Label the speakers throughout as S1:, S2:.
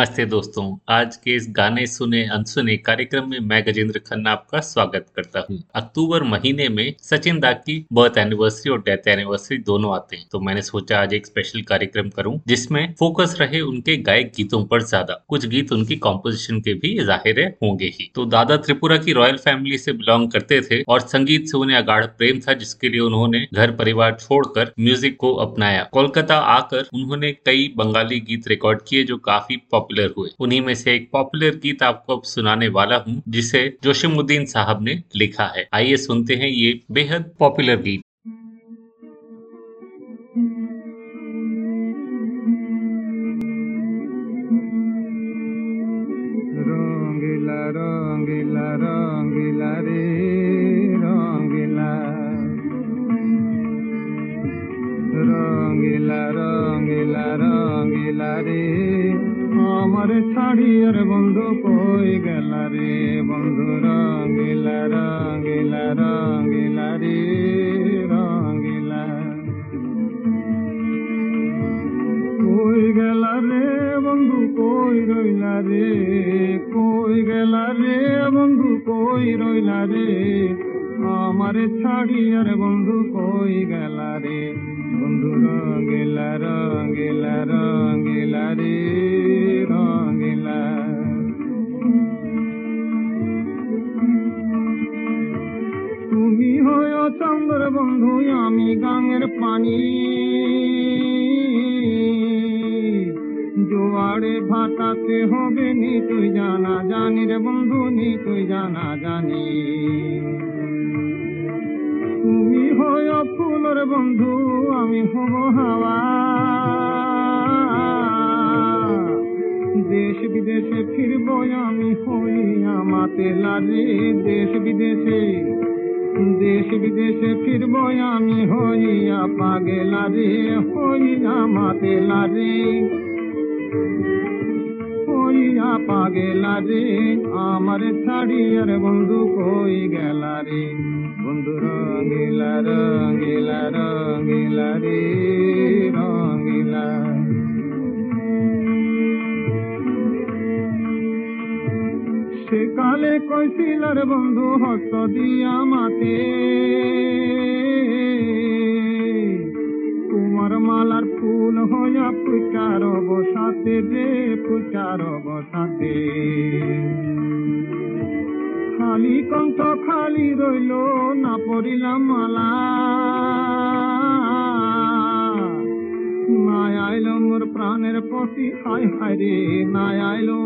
S1: नमस्ते दोस्तों। आज के इस गाने सुने, अनसुने कार्यक्रम में मैं गजेंद्र खन्ना आपका स्वागत करता हूँ। अक्टूबर महीने में सचिन दा की बर्थ एनिवर्सरी और डेथ एनिवर्सरी दोनों आते हैं। तो मैंने सोचा आज एक स्पेशल कार्यक्रम करूँ, जिसमें फोकस रहे उनके गायक गीतों पर ज़्यादा। कुछ गीत उनकी कॉम्पोजिशन के भी ज़ाहिर होंगे ही। तो दादा त्रिपुरा की रॉयल फैमिली से बिलोंग करते थे और संगीत से उन्हें अगाढ़ प्रेम था, जिसके लिए उन्होंने घर परिवार छोड़कर म्यूज़िक को अपनाया। कोलकाता आकर उन्होंने कई बंगाली गीत रिकॉर्ड किए, जो काफ़ी पॉपुलर पॉपुलर हुए। उन्हीं में से एक पॉपुलर गीत आपको अब सुनाने वाला हूँ, जिसे जोशिमुद्दीन साहब ने लिखा है। आइए सुनते हैं ये बेहद पॉपुलर गीत।
S2: আমার ছাড়িয়ার বন্ধু কই গেল রে বন্ধু রঙিলা রঙিলা রঙিলা রে রঙিলা কই গেল রে বন্ধু কই রইলা রে কই গেল রে বন্ধু কই রইলা রে আমার ছাড়িয়ার বন্ধু কই গেল রে বন্ধু রঙিলা রঙিলা রঙিলা রে রঙিলা তুমি হয় চন্দ্র বন্ধু, আমি গাঙের পানি। জোয়ারে ভাটাতে হবে নি তুই জানা জানি রে বন্ধু নি তুই জানা জানি। তুমি হয় ফুলর বন্ধু, আমি হব হাওয়া। দেশ বিদেশে ফিরব আমি হইয়া মাতে লারে, দেশ বিদেশে দেশ বিদেশে ফিরব আমি হইয়া পাগেলা রে হইয়া মাতে লারে। হইয়া পাগেলা রে, আমার ছাড়িয়ার বন্ধু কই গেলা রে? বন্ধু রঙিলা রঙিলা রঙিলা রে, রঙিলা। সেকালে কৈশিলার বন্ধু হস্ত দিয়া মাতে। কুমার মালার ফুল হইয়া পুচার বসাতে রে পুচার বসাতে। খালি কণ্ঠ খালি রইল, না পড়িলাম মালা। নাই আইলো মোর প্রাণের পতি হাই হাই রে, নাই আইলো।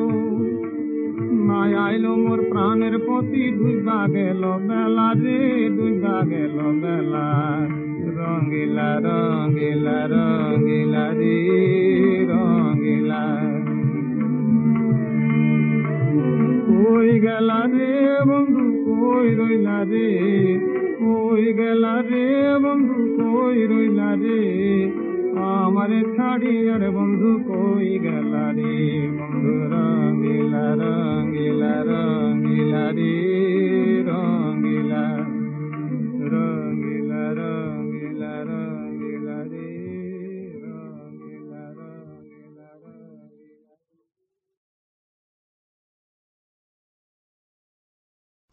S2: নাই আইলো মোর প্রাণের পতি ডুইবা গেল বেলা রে, ডুইবা গেল বেলা। রঙিলা রঙিলা রঙিলা রে।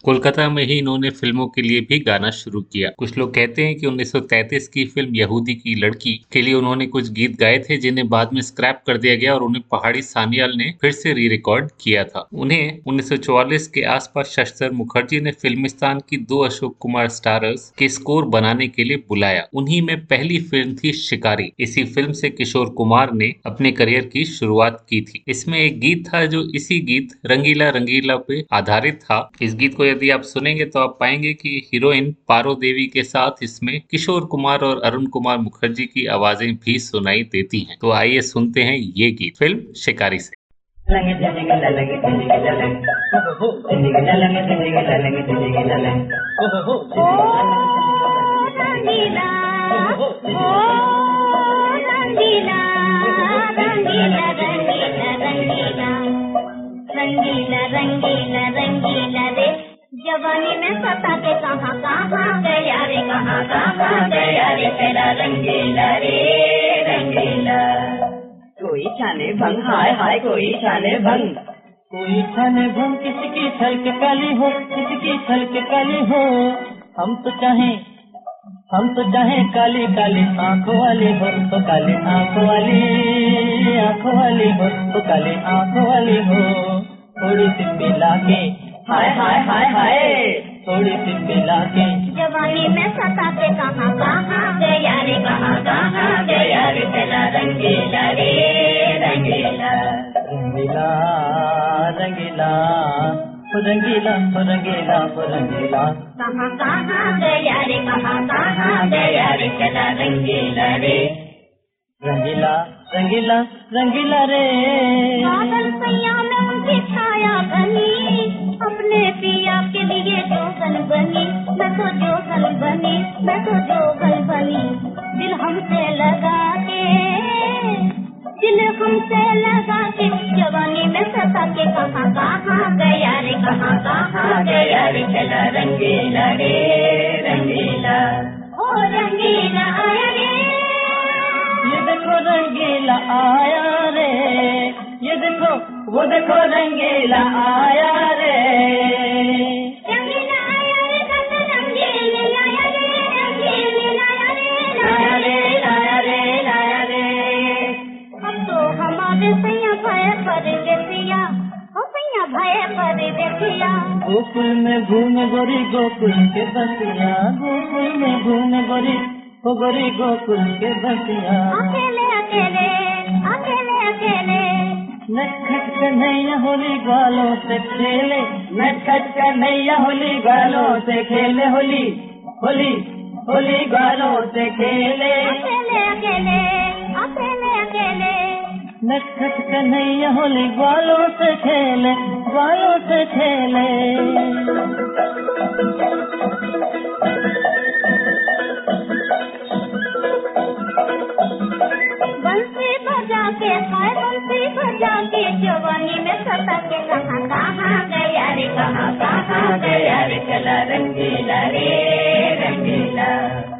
S1: कोलकाता में ही इन्होंने फ़िल्मों के लिए भी गाना शुरू किया। कुछ लोग कहते हैं कि 1933 की फ़िल्म यहूदी की लड़की के लिए उन्होंने कुछ गीत गाए थे जिन्हें बाद में स्क्रैप कर दिया गया और उन्हें पहाड़ी सानियाल ने फिर से री रिकॉर्ड किया था। उन्हें 1944 के आसपास शस्त्र मुखर्जी ने फिल्मिस्तान की दो अशोक कुमार स्टारर्स के स्कोर बनाने के लिए बुलाया। उन्हीं में पहली फ़िल्म थी शिकारी। इसी फ़िल्म से किशोर कुमार ने अपने करियर की शुरुआत की थी। इसमें एक गीत था जो इसी गीत रंगीला रंगीला पे आधारित था। इस गीत को यदि आप सुनेंगे तो आप पाएँगे कि हीरोइन पारो देवी के साथ इसमें किशोर कुमार और अरुण कुमार मुखर्जी की आवाज़ें भी सुनाई देती हैं। तो आइए सुनते हैं ये गीत। फ़िल्म शिकारी से।
S3: रंगीला रंगीला रंगीला रे जवानी में सता के कहाँ कहाँ गया रे कहाँ कहाँ गया रे तेरा रंगीला रे रंगीला।
S4: कोई छाने भंग हाय हाय कोई छाने भंग। कोई छाने भंग किसकी छल के काली हो किसकी छल के काली हो? हम तो चाहे हम तो चाहे काली काली आँखों वाली हो तो काली आँखों वाली। आँखों वाली हो तो काली आँखों वाली हो। थोड़ी सी पिला के हाय हाय हाय हाय। थोड़ी सी पिला के।
S3: जवानी में सता के कहाँ कहाँ? गया रे कहाँ कहाँ? गया रे तेरा रंगीला रे रंगीला।
S4: रंगीला रंगीला रंगीला रंगीला रंगीला।
S3: कहाँ कहाँ? गया रे कहाँ कहाँ? गया रे तेरा रंगीला रे।
S4: रंगीला रंगीला रंगीला रे।
S3: बादल सैया में उनकी छाया बनी। अपने पिया के लिए बनी। मैं तो जोगन बनी, मैं तो जोगन बनी। दिल हमसे लगा के, दिल हमसे लगा के। जवानी में सता के कहाँ कहाँ गया रे कहाँ कहाँ गया रे चला रंगीला रे
S4: गोरी गोकुल के बसिया गोकुल में घूम गोरी। ओ गोरी गोकुल के बसिया।
S3: अकेले अकेले अकेले अकेले।
S4: नटखट कन्हैया होली गालों से खेले। नटखट कन्हैया होली गालों से खेले होली। होली होली गालों से खेले।
S3: अकेले अकेले अकेले अकेले।
S4: नटखट कन्हैया होली बालों से खेले बालों से खेले।
S3: बजा के जवानी में सता के कहाँ कहाँ गया रे कहाँ कहाँ गया रे चला रंगीला रे रंगीला।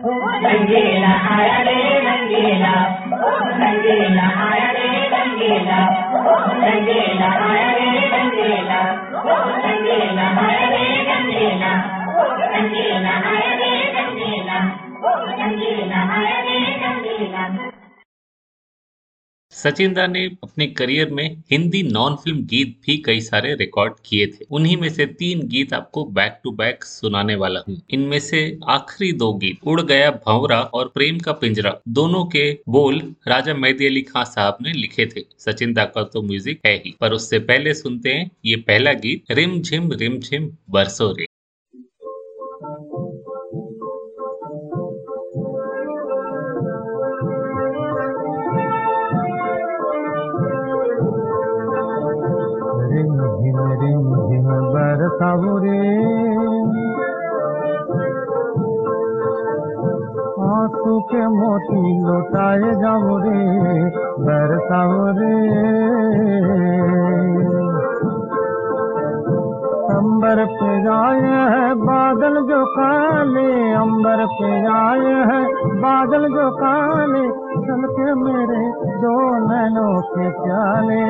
S3: ओ रंगीला आया रे रंगीला। ओ रंगीला आया रे रंगीला। ओ रंगीला आया रे रंगीला। ओ रंगीला आया रे रंगीला। ओ रंगीला आया रे रंगीला। ओ रंगीला आया रे रंगीला
S1: सचिन दा ने अपने करियर में हिंदी नॉन फ़िल्म गीत भी कई सारे रिकॉर्ड किए थे। उन्हीं में से तीन गीत आपको बैक टू बैक सुनाने वाला हूँ। इनमें से आखिरी दो गीत, उड़ गया भंवरा और प्रेम का पिंजरा, दोनों के बोल राजा मेहदी अली खान साहब ने लिखे थे। सचिन दा का तो म्यूज़िक है ही। पर उससे पहले सुनते हैं ये पहला गीत, रिम झिम रिम झिम बरसो रे।
S2: बरसाओ आँसू के मोती लौटाए जाओ रे बरसाओ अंबर पे आए हैं बादल जो काले, अंबर पे आए हैं बादल जो काले, चल के मेरे दो नैनों के प्याले।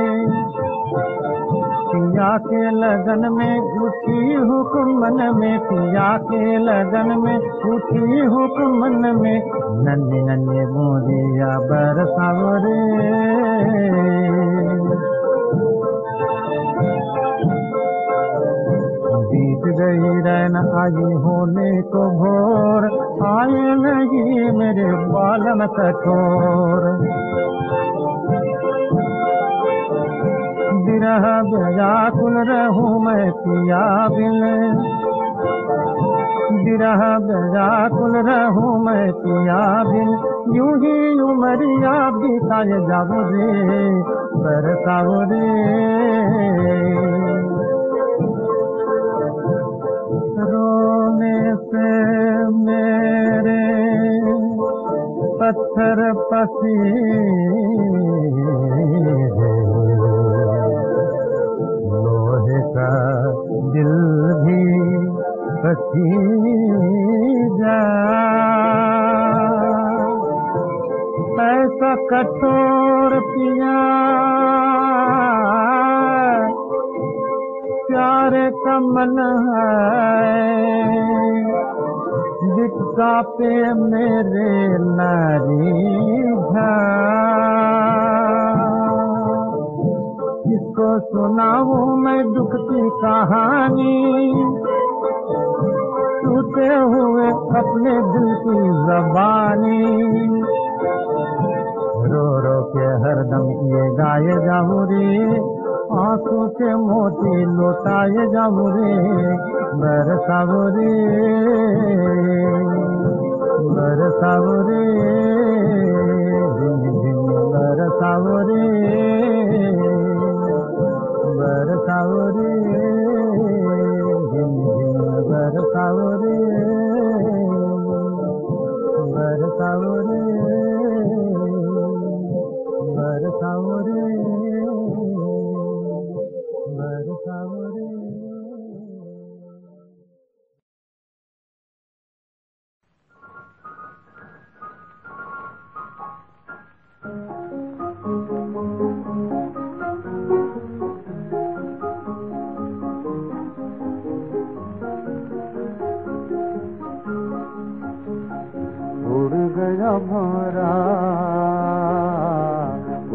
S2: पिया के लगन में उठी हुक्मन में, पिया के लगन में उठी हुक्मन में, नन्हे नन्हे मोरिया बरसाओ रे बीत गई रैन आई होने को भोर आए नहीं मेरे बालम कठोर। बिरह व्याकुल रहूँ मैं पिया बिन बिरह व्याकुल रहूँ मैं पिया बिन यूँ ही उमरिया बिताए जाऊँ रे, बरसाओ रे। रोने से मेरे पत्थर पसी का दिल भी पसी जा। ऐसा कठोर पिया, प्यार का मन है, जिसका पे मेरे नारी किसको सुनाऊं मैं दुख की कहानी। टूटे हुए अपने दिल की जबानी। रो रो के हरदम ये गाए जाऊँ रे। आँसू के मोती लौटाए जाऊँ रे। बरसाओ रे बरसाओ रे। बरसाओ रे। बरसाओ रे दिन दिन बरसाओ रे बरसाओ रे भंवरा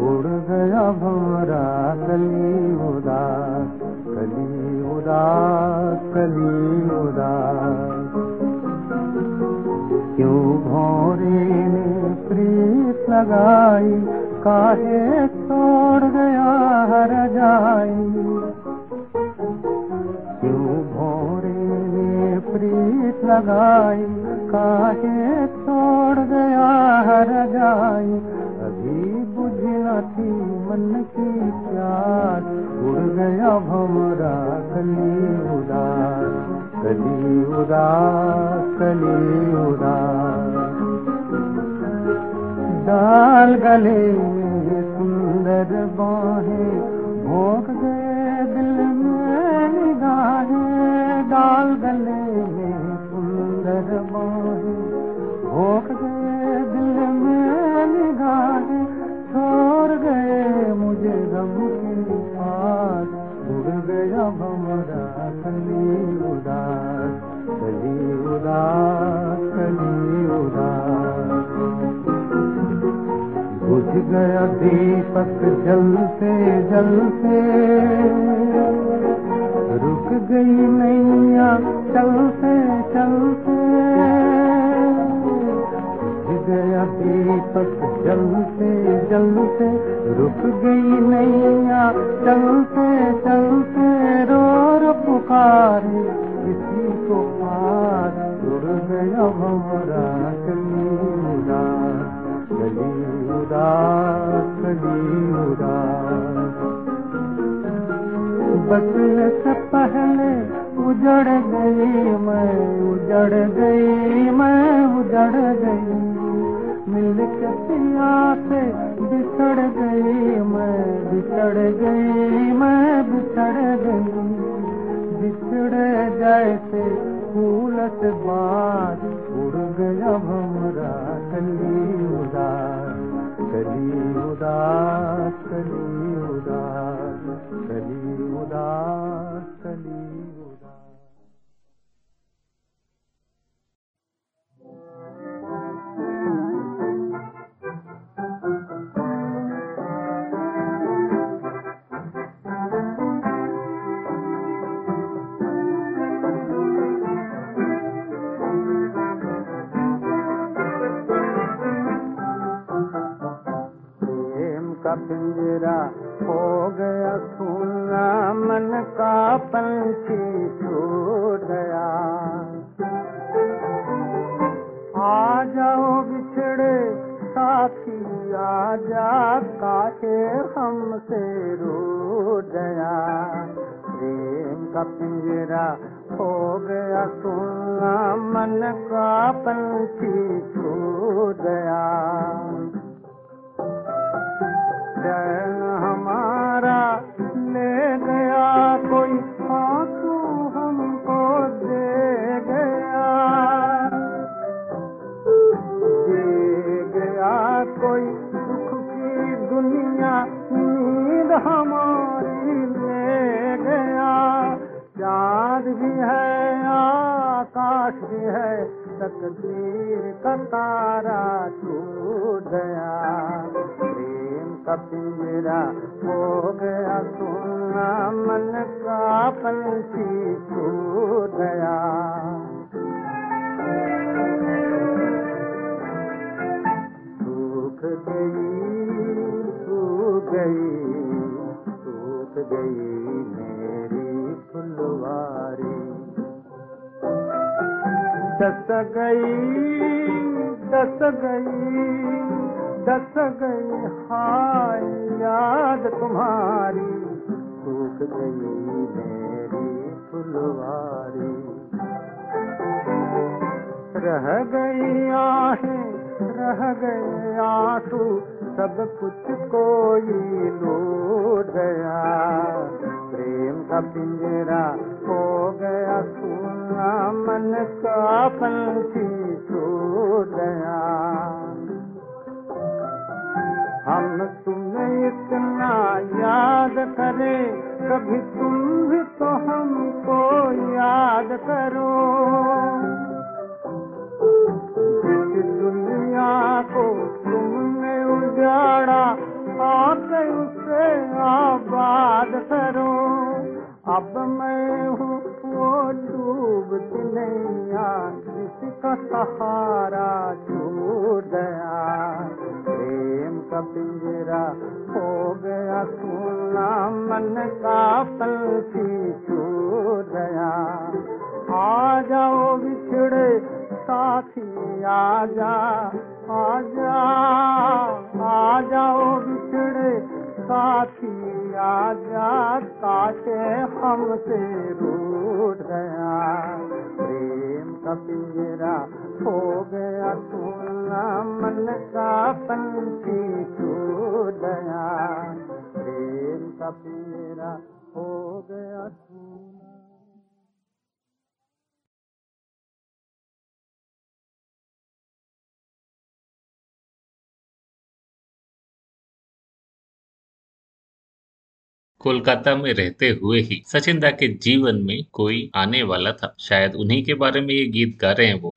S2: उड़ गया भंवरा कली उदास कली उदास कली उदास। क्यों भौरे ने प्रीत लगाई, काहे छोड़ गया हर जाई? क्यों भोरे ने प्रीत लगाई काहे छोड़ गया हर जाई? अभी बुझी थी मन की प्यार। उड़ गया भमरा, कली उदास। कली उदास कली उदास। डाल गले में सुंदर बाहें। भोग गए दिल में निगाहें। डाल गले में सुंदर भोग गए दिल में निगाहें छोड़ गए मुझे गम के पास। उड़ गया भमरा कली उदास कली उदास कली उदास। बुझ गया दीपक जलते जलते। रुक गई नैया चलते चलते गया दीपक जलते जलते, रुक गई नैया। चलते चलते, रो रो पुकारे। किसी को पार उड़ गया भमरा कली उदास उदास कली उदास। से पहले उजड़ गई, मैं उजड़ गई, मैं उजड़ गई। मिल के से बिछड़ गई, मैं बिछड़ गई, मैं बिछड़ गई। बिछड़े जैसे फूल से बात, उड़ गया भमरा कली उदास। कली उदास कली उदास कली उदास। मेरा हो गया सुना, मन का पंछी छूट गया। आ जाओ बिछड़े साथी, आ जा काहे हमसे रूठ गया। प्रेम का पिंजरा हो गया सुना, मन का पंछी छूट गया। चैन हमारा। ले गया कोई आँसू हमको, दे गया। दे गया कोई दुख की दुनिया, नींद हमारी ले गया। चाँद भी है, आकाश भी है, तकदीर का तारा छूट गया। प्रेम का पिंजरा हो गया सोना मन का पंछी छूट गया। सूख गई सूख गई सूख गई मेरी फुलवारी। दस गई दस गई दस गई हाय, याद तुम्हारी। सूख गई मेरी फुलवारी। रह गई आहें, रह गए आँसू, सब कुछ कोई लूट गया। प्रेम का पिंजरा हो गया, सुना मन का पंछी छूट गया। हम तुम्हें इतना याद करें, कभी तुम भी तो हमको याद करो। जिस दुनिया को तुमने उजाड़ा आके उसे आबाद करो। अब मैं हूँ वो डूबती नैया जिसका सहारा छूट गया का पिंजरा हो गया सुना मन का पंछी छूट गया। आ जाओ बिछड़े साथी आजा आजा आ जाओ बिछड़े साथी आजा काटे हमसे रूठ गया। प्रेम का पिंजरा हो गया सुना मन का पंछी छूट गया। प्रेम का पिंजरा हो गया
S1: कोलकाता में रहते हुए ही सचिन दा के जीवन में कोई आने वाला था। शायद उन्हीं के बारे में ये गीत गा रहे हैं वो।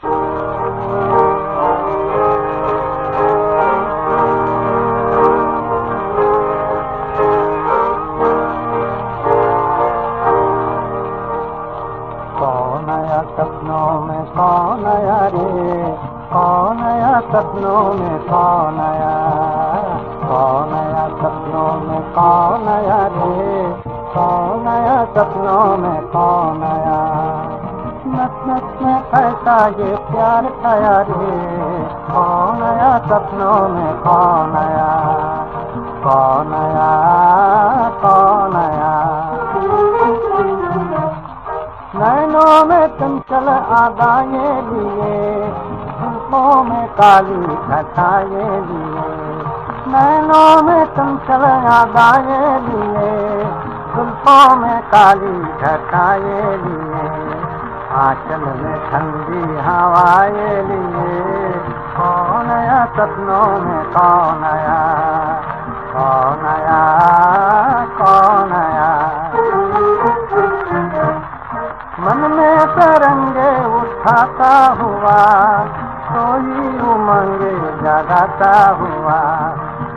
S2: सपनों में, कौन आया रे? कौन आया सपनों में? कैसा ये प्यार खाया रे। कौन आया सपनों में, कौन आया? कौन आया? कौन आया? नैनों में चंचल आदाए लिए झुमकों में काली घटाए लिए। नैनों में चंचल आदाए लिए जुल्फों में काली घटाए लिए। आंचल में ठंडी हवाए लिए। कौन आया सपनों में, कौन आया? कौन आया? कौन आया? मन में तरंगे उठाता हुआ, सोई उमंगे जगाता हुआ।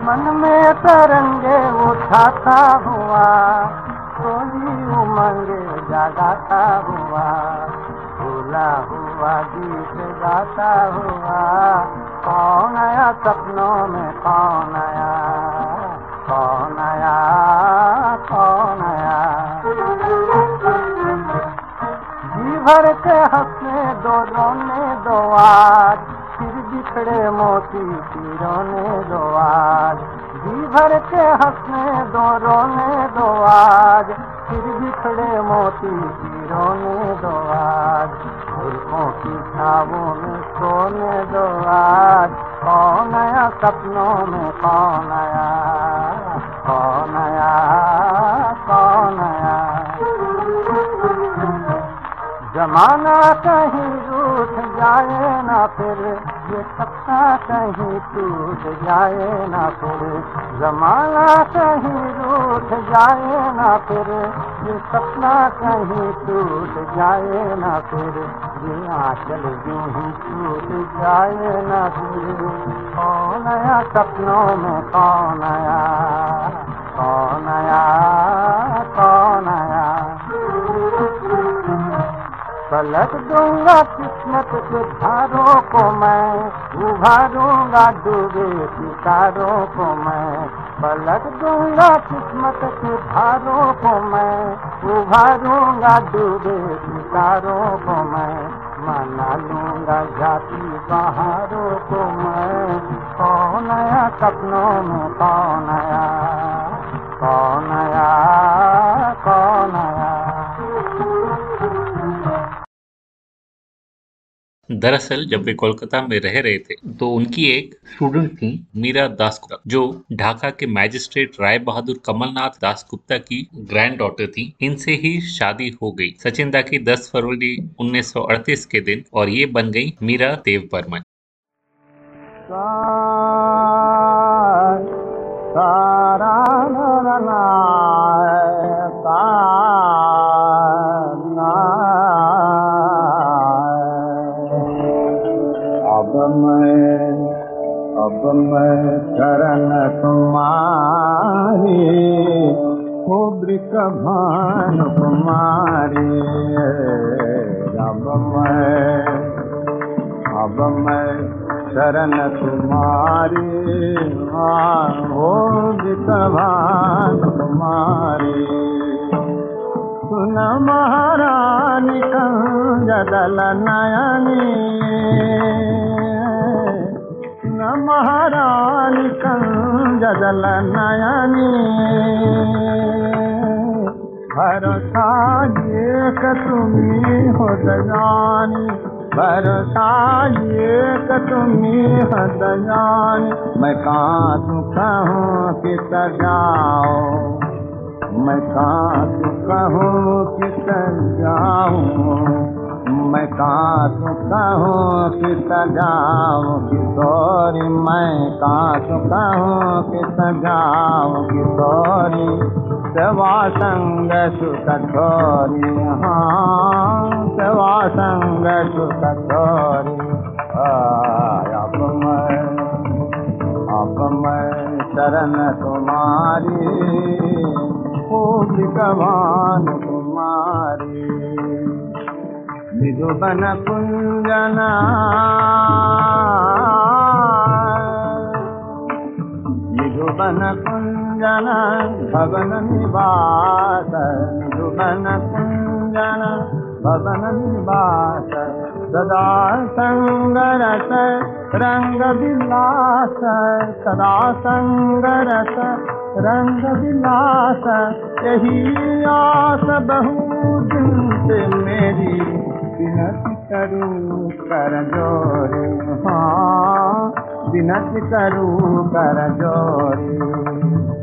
S2: मन में तरंगे उठाता हुआ, सोई उमंगे जगाता हुआ। भूला हुआ, गीत गाता हुआ, कौन आया सपनों में, कौन आया कौन आया कौन आया? जी भर के हंसने, दो रोने, दो आज फिर बिखड़े मोती रोने, दो आज जी भर के हंसने, दो रोने, दो आज फिर बिखड़े मोती रोने, दो आज झुलकों की छावों में सोने दो आज। कौन आया सपनों में कौन आया कौन आया कौन आया जमाना कहीं रूठ जाए ना फिर, ये सपना कहीं टूट जाए ना फिर। जमाना कहीं रूठ जाए ना फिर, ये सपना कहीं टूट जाए ना फिर, ये आंचल यूँ ही टूट जाए ना फिर। कौन आया सपनों में कौन आया कौन आया कौन आया पलट दूँगा किस्मत के धारों को मैं, उभारूँगा डूबे सितारों को मैं पलट दूँगा, किस्मत के धारों को मैं उभारूँगा, डूबे सितारों को मैं मना लूँगा, जाति बहारों को मैं। कौन नया सपनों में, कौन नया, कौन आया कौन आया
S1: दरअसल जब वे कोलकाता में रह रहे थे तो उनकी एक स्टूडेंट थी, मीरा दास गुप्ता जो ढाका के मैजिस्ट्रेट राय बहादुर कमलनाथ दास गुप्ता की ग्रैंड डॉटर थी। इनसे ही शादी हो गई। सचिन दा की 10 फरवरी 1938 के दिन, और ये बन गई मीरा देव बर्मन
S2: सारा अब भान कुमारी अब मैं अब मैं शरण तुम्हारी हो भान कुमारी। महारानी कंजदल नयनी सुन महारानी कंजदल नयनी भरोसा ये क तुम्ही हो दयानी भरोसा ये क तुम्ही हो दयानी। मैं कहाँ तू कहूँ कि सजाओ, मैं कहाँ तू कहूँ कि जाऊँ मैं कहाँ तू कहूँ कि जाऊँ किशोरी मैं कहाँ तू कहूँ कि जाऊँ किशोरी सवासंग सुख थोरी हाँ सवासंग सुख थोरी शरण कुमारी खूब कमान कुमारी मृदुपन कुंजना मृदुपन कु भवन निवास निधुबन कुंजन भवन निवास सदा संगरस रंग विलास सदा संगरस रंग विलास। यही आस बहु मेरी विनती करूं कर जोरी हाँ विनती करूं कर जोरी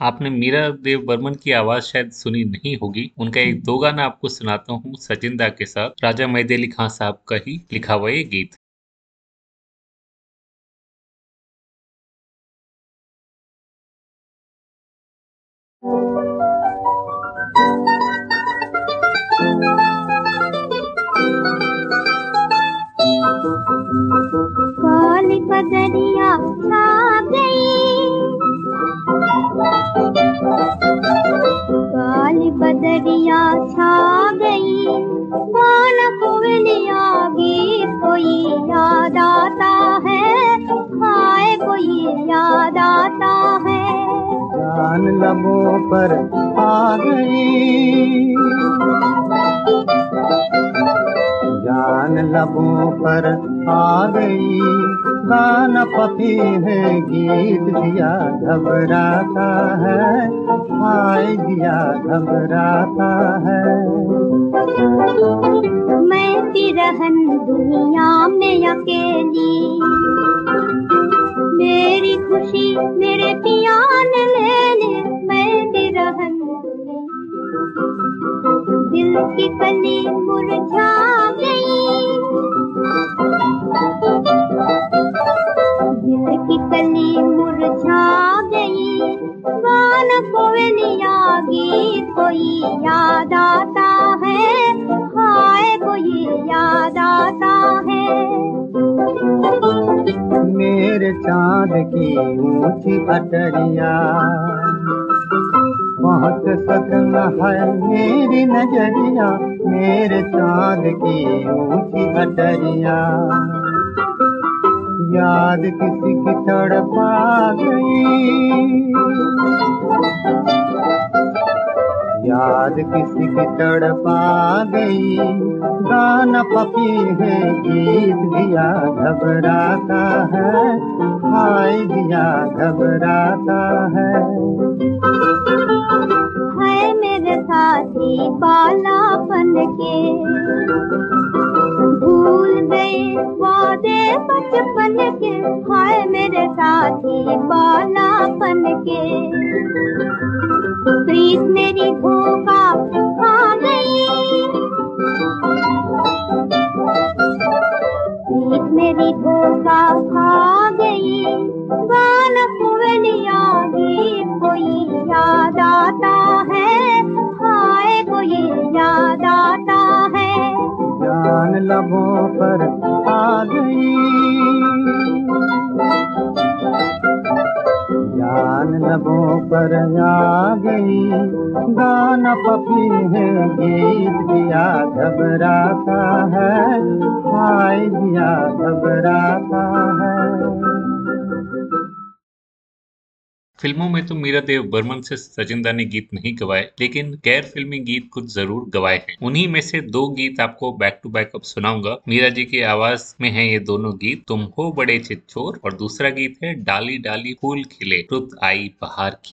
S1: आपने मीरा देव बर्मन की आवाज़ शायद सुनी नहीं होगी। उनका एक दो गाना आपको सुनाता हूँ, सचिंदा के साथ, राजा मैदे खान साहब का ही लिखा हुआ ये गीत।
S5: काली पगड़िया छा गई काली बदरिया छा गई कौन कोवलिया गीत कोई याद आता है हाय कोई याद आता है।
S2: जान लबों पर आ गई। जान लबों पर आ गई। गाना पपी है गीत दिया, घबराता है हाय दिया, घबराता है।
S5: मैं तिरहन दुनिया में अकेली। मेरी खुशी मेरे पिया ने ले ले मैं तिरहन दिल की कली मुरझा गई। दिल की कोई याद आता है। हाय, कोई याद आता है।
S2: मेरे चाँद की ऊँची अटरिया बहुत सदन है मेरी नज़रिया। मेरे चाँद की ऊँची अटरिया याद किसी की तड़पा गई। याद किसी की तड़पा गई। गाना पपी है, गीत दिया घबराता है। हाय दिया घबराता है।
S5: है मेरे साथी, बालापन के। भूल गए वादे बचपन के, हाय मेरे साथी बालापन के। प्रीत मेरी धोखा खा गई। प्रीत मेरी धोखा खा गई। गाना कुवलिया गीत कोई याद आता है। हाय कोई याद आता है।
S2: जान लबों पर आ गई। जान लबों पर आ गई। गाना पपी है, गीत दिया, घबराता है। हाय दिया, घबराता है।
S1: फ़िल्मों में तो मीरा देव बर्मन से सजिंदा ने गीत नहीं गवाए, लेकिन गैर फिल्मी गीत कुछ ज़रूर गवाए हैं। उन्हीं में से दो गीत आपको बैक टू बैक अब सुनाऊँगा। मीरा जी की आवाज़ में है ये दोनों गीत, तुम हो बड़े चिच्चोर और दूसरा गीत है डाली डाली फूल खिले, रुत आई बहार की।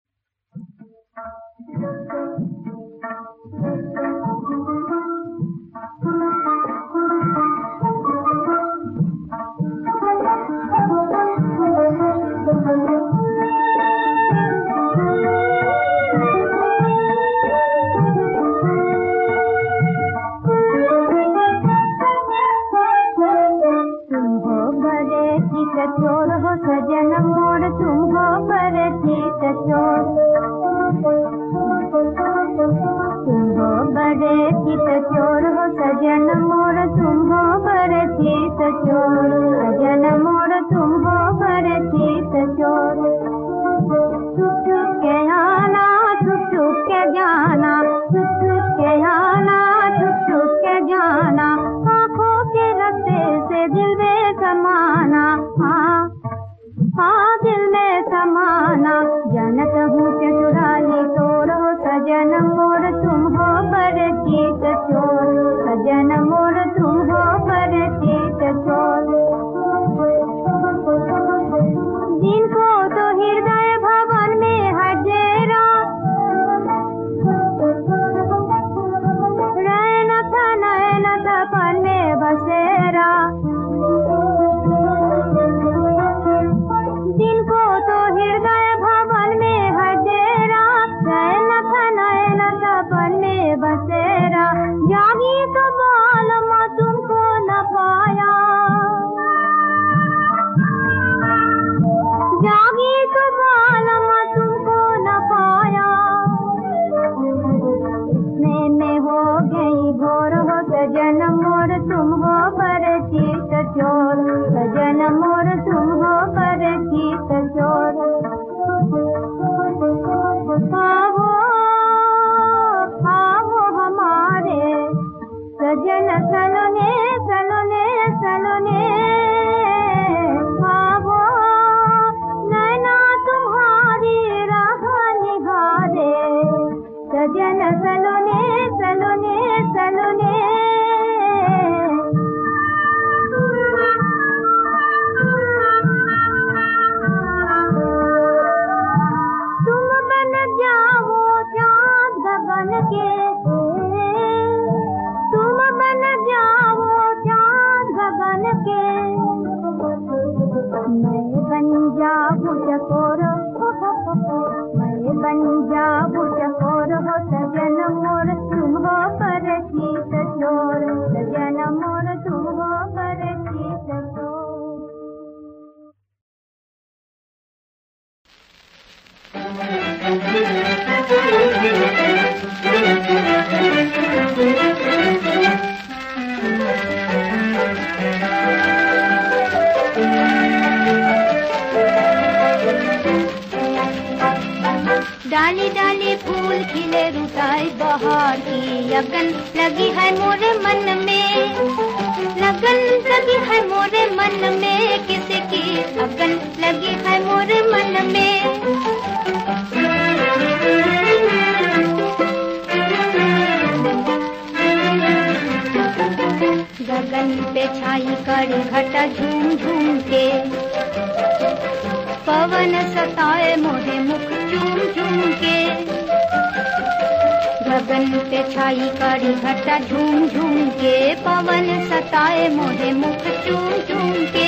S5: गगन पे छाई काली घटा झूम झूम के, पवन सताए मोहे मुख चूम चूम के।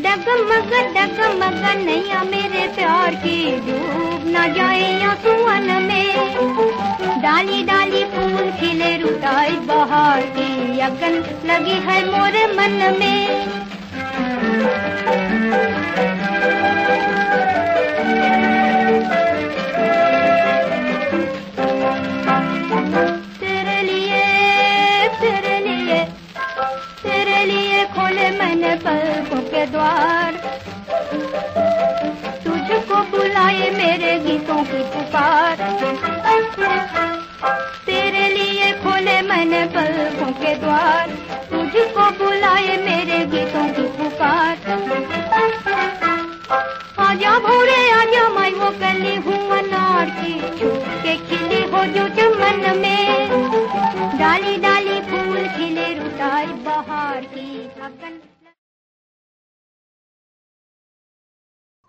S5: डगमग डगमग नैया मेरे प्यार की डूब न जाए या सुवन में। डाली डाली फूल खिले रुताई बहार की अगन लगी है मोरे मन में। मैंने पलकों के द्वार। तुझको बुलाए मेरे गीतों की पुकार। तेरे लिए खोले मैंने पलकों के द्वार। तुझको बुलाए मेरे गीतों की पुकार। आजा भोरे, आजा मैं वो कली हूँ अनार की। छुप के खिली हो जो चमन में।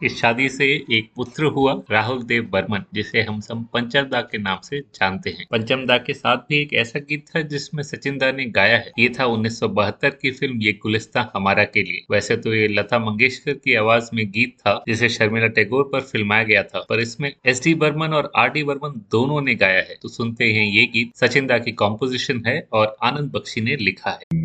S1: इस शादी से एक पुत्र हुआ, राहुल देव बर्मन, जिसे हम सब पंचम दा के नाम से जानते हैं। पंचम दा के साथ भी एक ऐसा गीत था जिसमें सचिन दा ने गाया है। ये था 1972 की फ़िल्म ये गुलिस्ता हमारा के लिए। वैसे तो ये लता मंगेशकर की आवाज़ में गीत था, जिसे शर्मिला टैगोर पर फिल्माया गया था। पर इसमें एस डी बर्मन और आर डी बर्मन दोनों ने गाया है। तो सुनते हैं ये गीत, सचिन दा की कॉम्पोजिशन है और आनंद बख्शी ने लिखा है।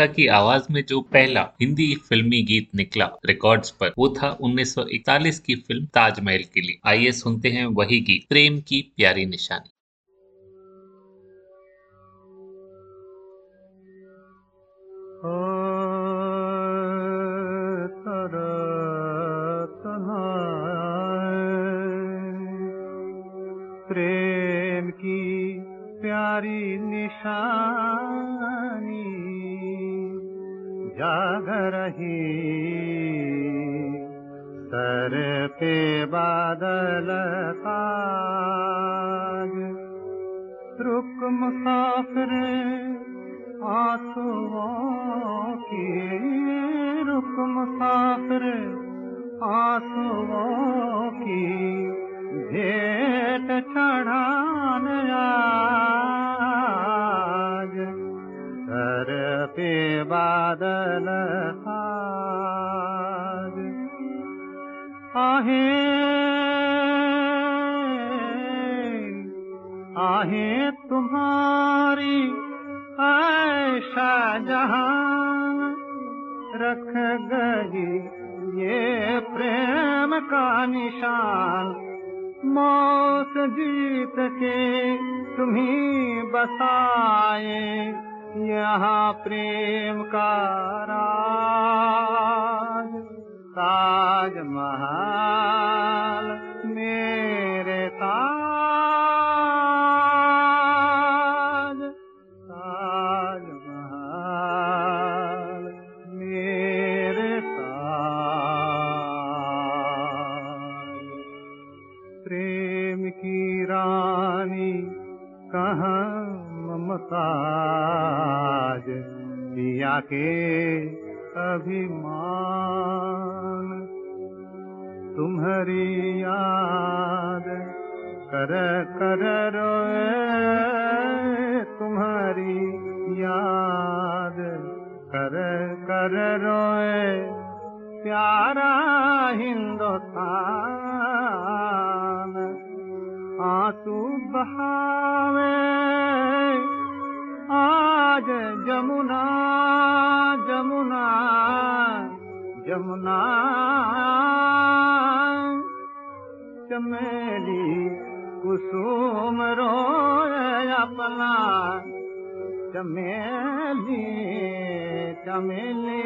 S3: मिश्रा की
S1: आवाज़ में जो पहला हिंदी फिल्मी गीत निकला रिकॉर्ड्स पर, वो था 1941 की फ़िल्म ताजमहल के लिए। आइए सुनते हैं वही गीत, प्रेम की प्यारी निशानी।
S2: प्रेम की प्यारी निशानी। जाग रही। सर पे बादल ताग। रुक मुसाफिर, आंसुओं की रुक मुसाफिर, आंसुओं की भेंट चढ़ान आज सर पे बादल आहे आहे तुम्हारी ऐशा जहां रख गई ये प्रेम का निशान। मौत जीत के तुम्ही बसाए यहाँ प्रेम का राज। ताज महल मेरे ताज। ताज महल मेरे ताज। प्रेम की रानी कहाँ ममताज पिया के अभिमान। तुम्हारी याद कर कर रोए, तुम्हारी याद कर कर रोए। प्यारा हिंदुस्तान, आँसू बहावे। आज जमुना जमुना जमुना। चमेली कुसुम रोए अपना। चमेली चमेली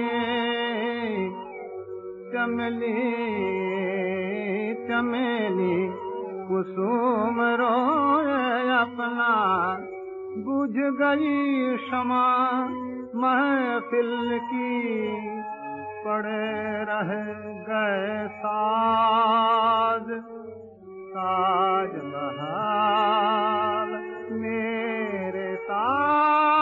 S2: चमेली चमेली कुसुम रोए अपना बुझ गई क्षमा महफिल की पड़े रह गए साज ताज महल मेरे ताज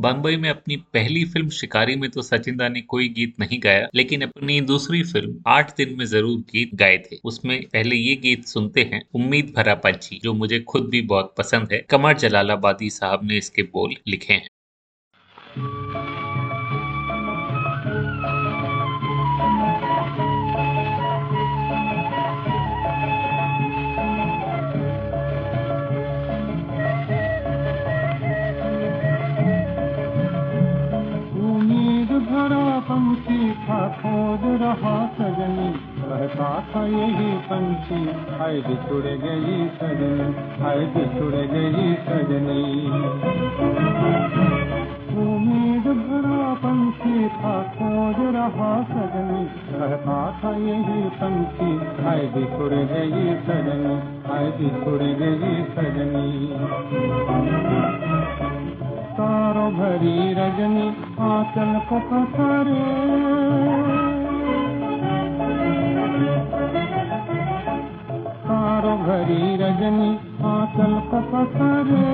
S1: बम्बई में अपनी पहली फ़िल्म शिकारी में तो सचिन दा ने कोई गीत नहीं गाया, लेकिन अपनी दूसरी फ़िल्म आठ दिन में ज़रूर गीत गाए थे। उसमें पहले ये गीत सुनते हैं, उम्मीद भरा पंछी, जो मुझे खुद भी बहुत पसंद है। कमर जलालाबादी साहब ने इसके बोल लिखे हैं।
S2: था खोज रहा सजनी। कहता था यही पंछी हाय बिछुड़ गई सजनी हाय बिछुड़ गई सजनी। उम्मीद भरा पंछी था खोज रहा सजनी। कहता था यही पंछी हाय बिछुड़ गई सजनी हाय बिछुड़ गई सजनी। तारो भरी रजनी आंचल को पसारे। तारो भरी रजनी आंचल को पसारे।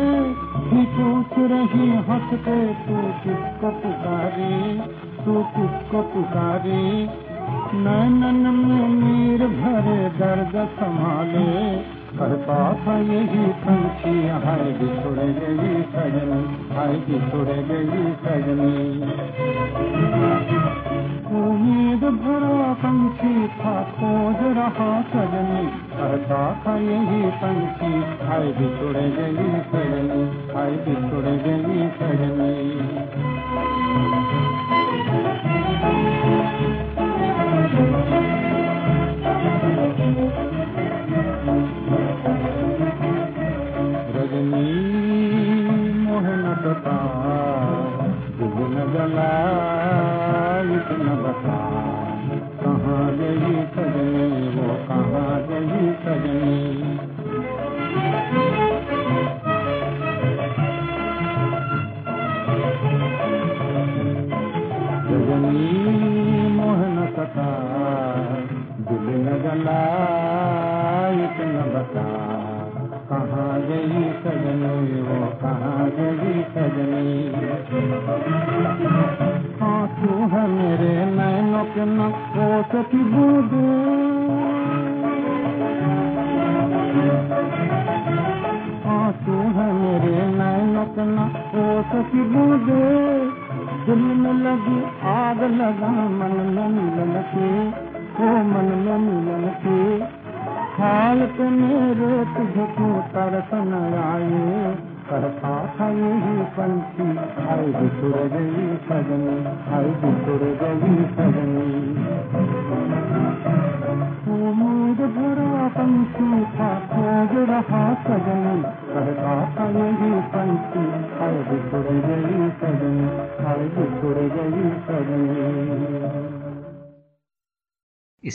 S2: ही पूछ रही हंस के तू किसको पुकारे तू किसको पुकारे। नैनन में मीर भरे दर्द संभाले। कहता था यही पंछी, हाय बिछुड़ गई सजनी, हाय बिछुड़ गई सजनी। उम्मीद भरा पंछी था, खोज रहा सजनी। करता था यही पंछी, हाय बिछुड़ गई सजनी, हाय बिछुड़ गई सजनी।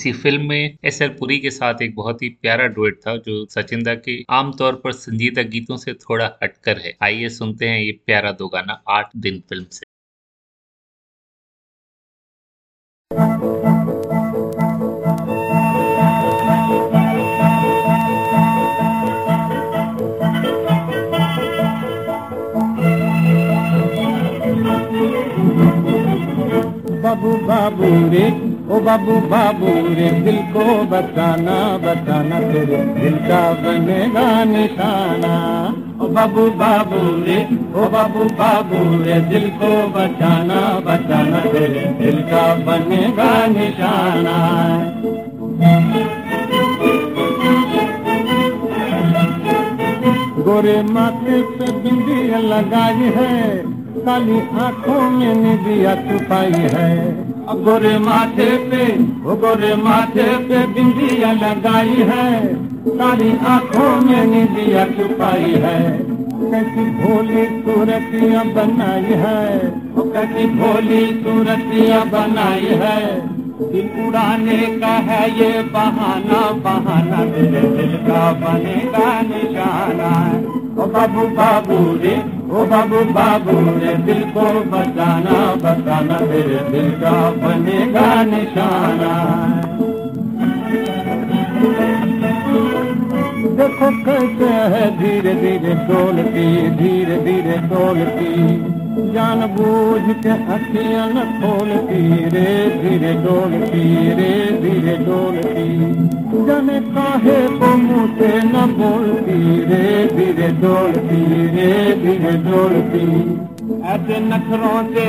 S1: इसी फ़िल्म में एस एल पुरी के साथ एक बहुत ही प्यारा डुएट था, जो सचिंदा के आमतौर पर संजीदा गीतों से थोड़ा हटकर है। आइए सुनते हैं ये प्यारा दो गाना आठ दिन फ़िल्म से।
S6: बाबू बाबू रे ओ बाबू बाबू रे दिल को बचाना बचाना तेरे दिल का बनेगा निशाना। ओ बाबू बाबू रे, ओ बाबू बाबू रे दिल को बचाना बचाना तेरे दिल का बनेगा निशाना। गोरे माथे पे बिंदिया लगाई है, काली आँखों में निदिया छुपाई है। गोरे माथे पे, गोरे माथे पे बिंदिया लगाई है। सारी आँखों में निंदिया छुपाई है। कैसी भोली सूरतियाँ बनाई है कैसी भोली सूरतियाँ बनाई है। दिल उड़ाने का है ये बहाना बहाना मेरे दिल का बनेगा निशाना। ओ बाबू बाबू रे, ओ बाबू बाबू रे, दिल को बचाना बचाना मेरे दिल का बनेगा निशाना। देखो कैसे है धीरे धीरे डोलती धीरे धीरे डोलती जान बूझ के अखियां न खोलती रे धीरे डोलती रे धीरे डोलती जाने काहे को से न बोलती रे धीरे डोलती रे धीरे डोलती ऐसे नखरों से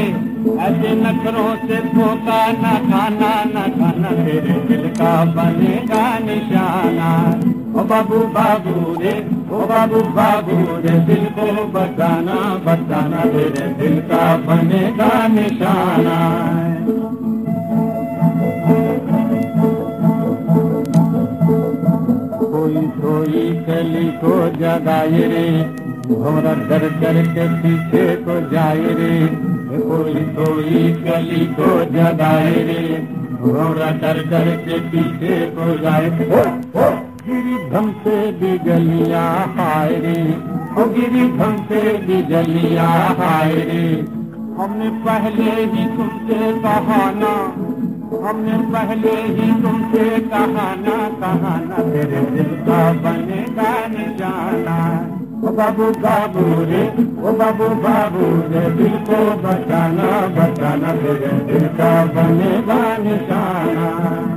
S6: ऐसे नखरों से धोखा न खाना न खाना तेरे दिल का बनेगा निशाना ओ बाबू बाबू रे ओ बाबू बाबू रे दिल को बताना बताना तेरे दिल का बनेगा निशाना। कोई सोई कली को जगाए रे, घोड़ा डर डर के पीछे को जाए रे। कोई सोई कली को जगाए रे, घोड़ा डर डर के पीछे को जाए। गिरी धम से बिजलिया हाय रे। ओ गिरी धम से बिजलिया हाय रे। हमने पहले ही तुमसे कहाना हमने पहले ही तुमसे कहाना कहाना तेरे दिल का बनेगा निशाना। ओ बाबू बाबू रे, ओ बाबू बाबू रे, दिल को बचाना बचाना तेरे दिल का बनेगा निशाना।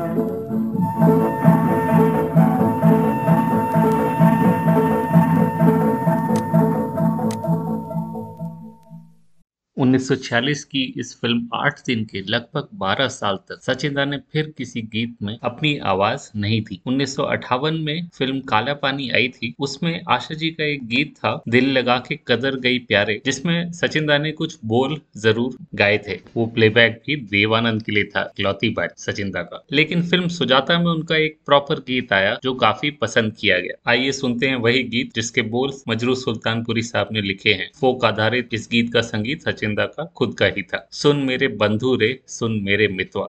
S1: उन्नीस सौ छियालीस की इस फ़िल्म आठ दिन के लगभग 12 साल तक सचिंदा ने फिर किसी गीत में अपनी आवाज़ नहीं थी। उन्नीस में फ़िल्म काला पानी आई थी। उसमें आशा जी का एक गीत था, दिल लगा के कदर गई प्यारे, जिसमें सचिंदा ने कुछ बोल ज़रूर गाए थे। वो प्लेबैक भी देवानंद के लिए था, इकलौती बात सचिंदा का। लेकिन फ़िल्म सुजाता में उनका एक प्रॉपर गीत आया, जो काफ़ी पसंद किया गया। आइए सुनते हैं वही गीत, जिसके बोल मजरू सुल्तानपुरी साहब ने लिखे हैं। फोक आधारित इस गीत का संगीत सचिन ज़िंदा का खुद का ही था। सुन मेरे बंधु रे सुन मेरे मितवा।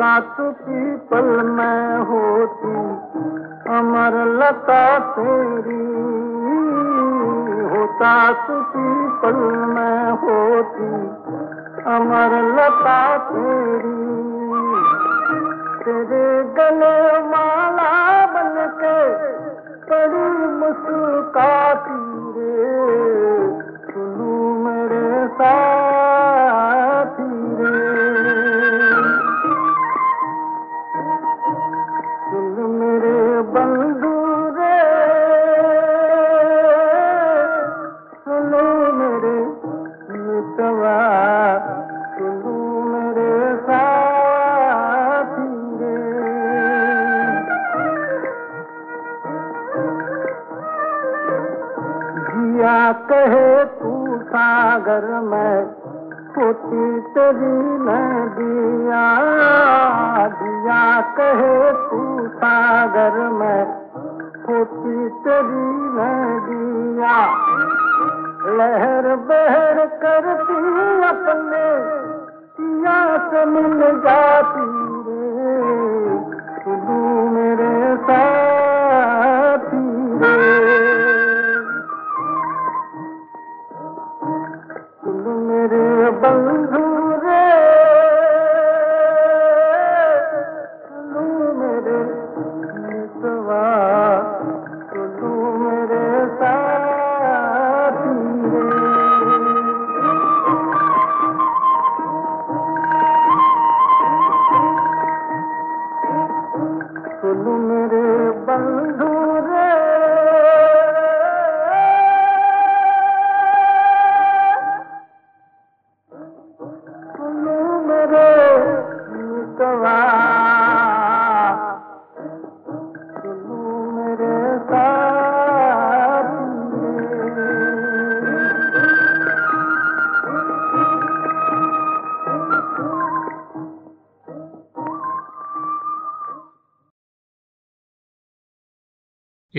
S2: होता तो पीपल में होती अमर लता तेरी। होता तो पीपल में होती अमर लता तेरी। तेरे गले माला बन के बड़ी मुस्काती रे। सुनू मेरे साथी मेरे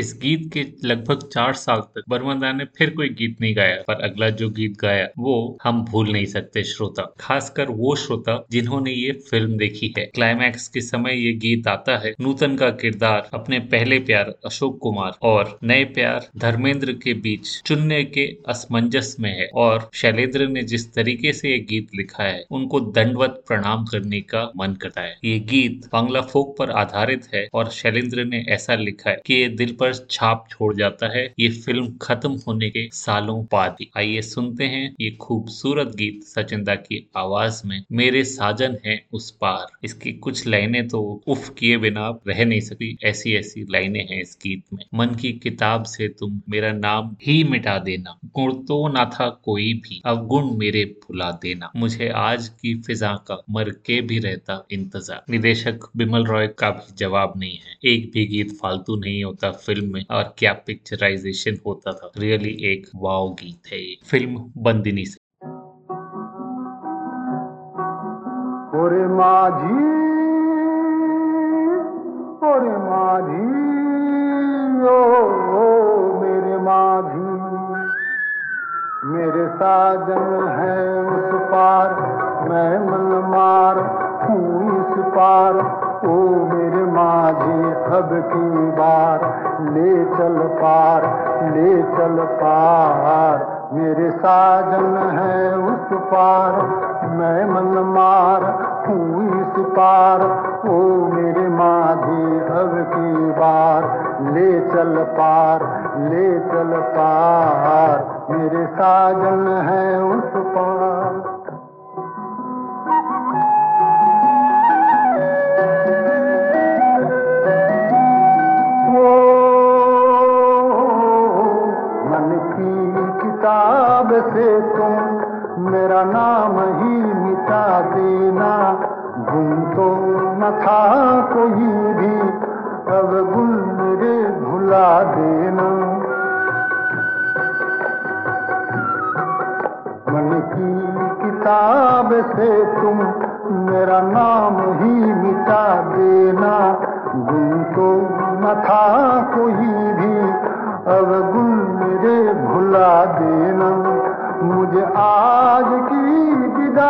S1: इस गीत के लगभग चार साल तक बर्मदा ने फिर कोई गीत नहीं गाया, पर अगला जो गीत गाया, वो हम भूल नहीं सकते श्रोता, खासकर वो श्रोता जिन्होंने ये फ़िल्म देखी है। क्लाइमैक्स के समय ये गीत आता है, नूतन का किरदार, अपने पहले प्यार अशोक कुमार और नए प्यार धर्मेंद्र के बीच चुनने के असमंजस में है और शैलेंद्र ने जिस तरीके से ये गीत लिखा है, उनको दंडवत प्रणाम करने का मन करता है। ये गीत बांग्ला फोक पर आधारित है और शैलेंद्र ने ऐसा लिखा है कि ये दिल पर छाप छोड़ जाता है। ये फ़िल्म खत्म होने के सालों बाद आइए सुनते हैं ये खूबसूरत गीत सचिन दा की आवाज़ में, मेरे साजन है उस पार। इसकी कुछ लाइनें तो उफ किए बिना रह नहीं सकती ऐसी ऐसी लाइनें हैं इस गीत में। मन की किताब से तुम मेरा नाम ही मिटा देना। गुण तो ना था कोई भी, अब गुण मेरे भुला देना। मुझे आज की फिजा का मर के भी रहता इंतज़ार। निदेशक बिमल रॉय का भी जवाब नहीं है। एक भी गीत फालतू नहीं होता फ़िल्म फ़िल्म में और क्या पिक्चराइजेशन होता था। रियली एक वाव गीत है फ़िल्म बंदिनी से।
S2: माझी ओ, मेरे मेरे साजन है उस पार मैं मल मार हूँ इस पार ओ मेरे मार माझी सब की बार। ले चल पार, ले चल पार। मेरे साजन है उस पार। मैं मन मार, हूँ इस पार। ओ मेरे माझी अब की बार। ले चल पार, ले चल पार। मेरे साजन है उस पार। तुम, मेरा नाम ही मिटा देना। गुम तो न था कोई भी, अब गुल मेरे भुला देना। मन की किताब से तुम, मेरा नाम ही मिटा देना। गुम तो न था कोई भी, अब गुल मेरे भुला मुझे आज की विदा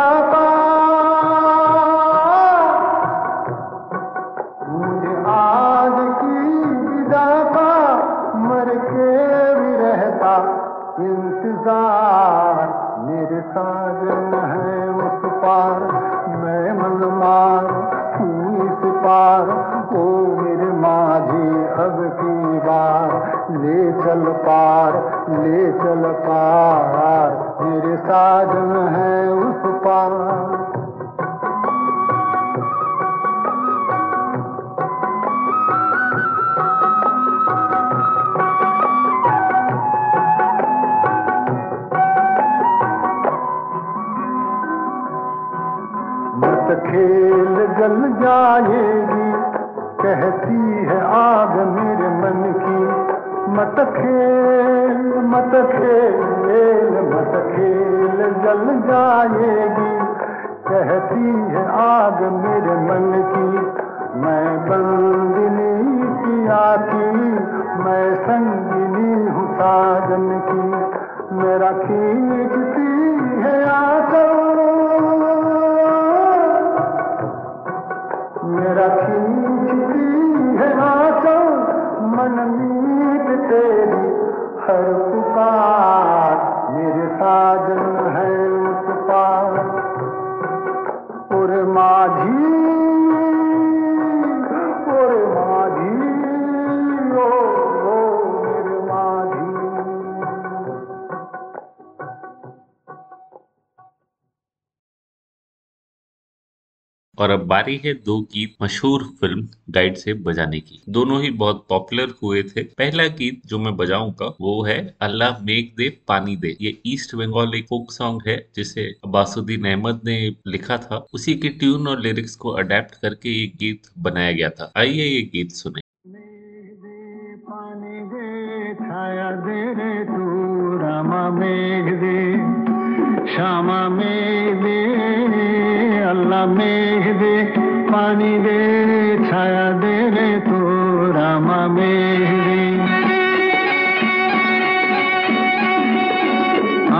S2: बारी है
S1: दो गीत मशहूर फ़िल्म गाइड से बजाने की। दोनों ही बहुत पॉपुलर हुए थे। पहला गीत जो मैं बजाऊँगा वो है, अल्लाह मेघ दे, पानी दे। ये ईस्ट बंगाल एक फोक सॉन्ग है, जिसे अब्बासुद्दीन अहमद ने लिखा था। उसी की ट्यून और लिरिक्स को अडेप्ट करके ये गीत बनाया गया था। आइए ये गीत सुने।
S2: दे दे। छाया दे रे तू रामा मेघ दे श्यामा मेघ दे अल्लाह मेघ दे पानी दे छाया दे रे तू रामा मेघ दे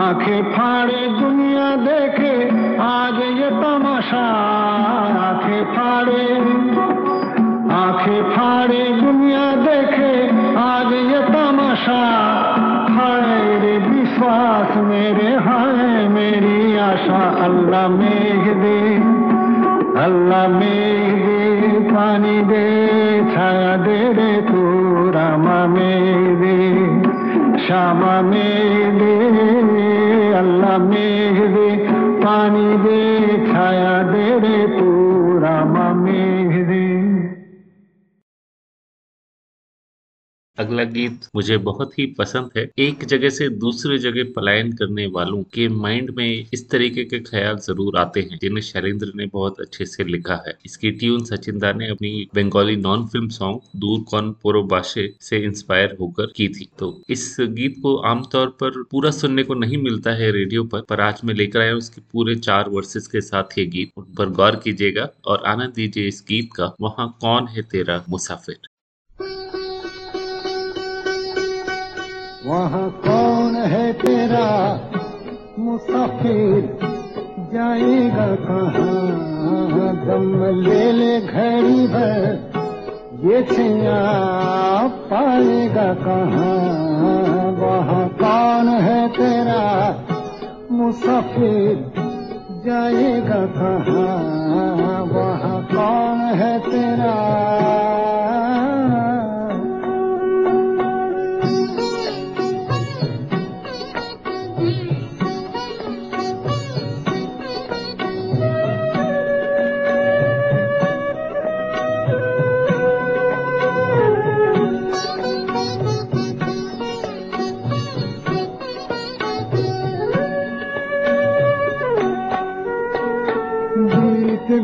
S2: आँखें फाड़े दुनिया देखे आज ये तमाशा आँखें फाड़े आँखें फाड़े दुनिया देखे आज ये तमाशा हाय रे विश्वास मेरे हाय मेरी आशा अल्लाह मेघ दे अल्लाह मेघ दे पानी दे छाया दे रे तू रामा मेघ दे श्यामा मेघ दे अल्लाह मेघ दे पानी दे
S1: अगला गीत मुझे बहुत ही पसंद है। एक जगह से दूसरे जगह पलायन करने वालों के माइंड में इस तरीके के ख्याल ज़रूर आते हैं, जिन्हें शैलेंद्र ने बहुत अच्छे से लिखा है। इसकी ट्यून सचिन दा ने अपनी बंगाली नॉन फ़िल्म सॉन्ग दूर कौन पोरोबाशे से इंस्पायर होकर की थी। तो इस गीत को आमतौर पर पूरा सुनने को नहीं मिलता है रेडियो पर पर आज मैं लेकर आया इसके पूरे चार वर्सेस के साथ ये गीत। उन पर गौर कीजिएगा और आनंद दीजिए इस गीत का, वहाँ कौन है तेरा मुसाफिर?
S2: वहाँ कौन है तेरा मुसाफिर? जाएगा कहाँ? दम ले ले घड़ी भर। ये छैया पाएगा कहाँ? वहाँ कौन है तेरा मुसाफिर? जाएगा कहाँ? वहाँ कौन है तेरा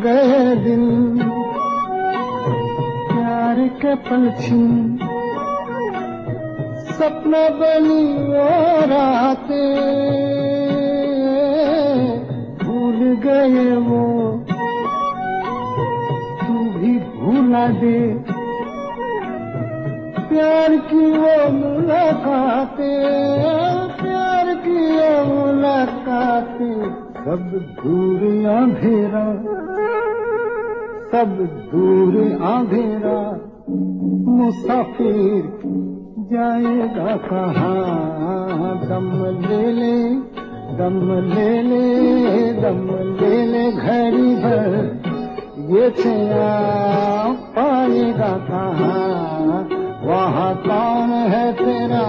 S2: गए दिन प्यार के पलछी। सपना बनी वो रातें। भूल गए वो। तू भी भूला दे। प्यार की वो मुलाकातें। प्यार की वो मुलाकातें। सब दूर अंधेरा सब दूर अंधेरा, मुसाफिर जाएगा कहाँ? दम ले ले, दम ले ले, दम ले ले घड़ी भर। ये छया पाएगा कहाँ? वहाँ कौन है तेरा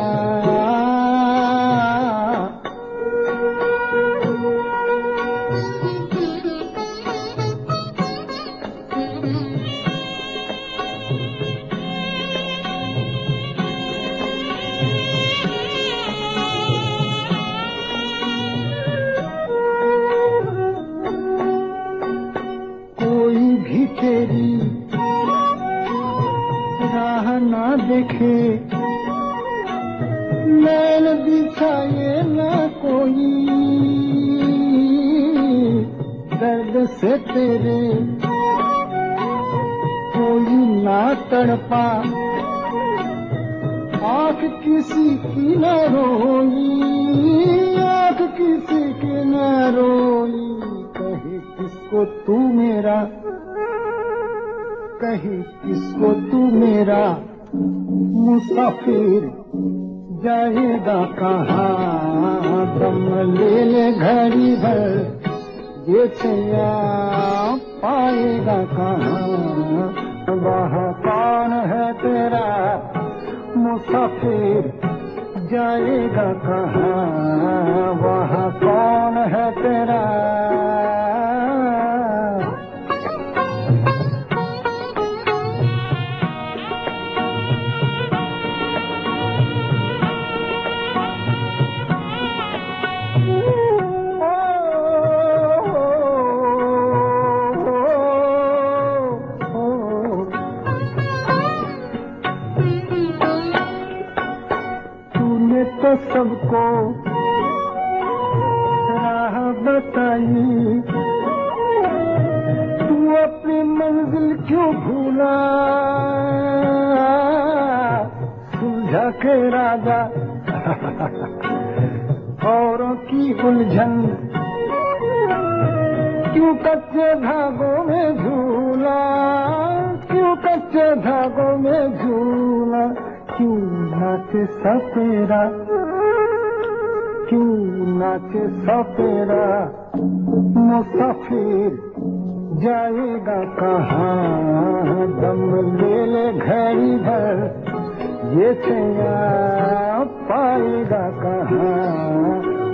S2: से तेरे। कोई ना तड़पा। आँख किसी की न रोई, आँख किसी की न रोई। कहे, किसको तू मेरा? कहे, किसको तू मेरा? मुसाफिर जाएगा कहाँ? दम ले ले घड़ी भर। ये पाएगा कहाँ वह कौन है तेरा? मुसाफिर जाएगा कहाँ? वह कौन है तेरा? सबको। राह बताई तू अपनी मंजिल क्यों भूला? सुलझा के राजा। औरों की उलझन क्यों कच्चे धागों में झूला? क्यों कच्चे धागों में झूला? क्यों नाचे सपेरा क्यों नाचे सपेरा मुसाफिर जाएगा कहाँ? दम ले ले घड़ी भर ये पाएगा कहाँ?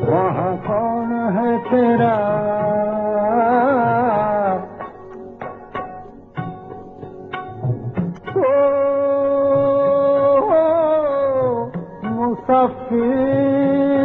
S2: वहाँ कौन है तेरा? ओ, मुसाफिर।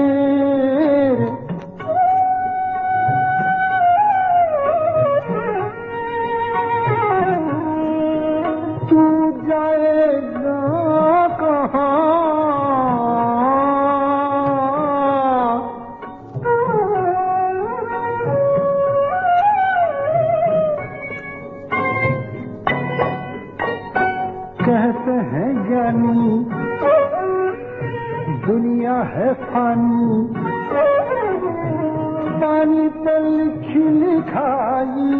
S2: फानी पानी पर लिखी लिखाई।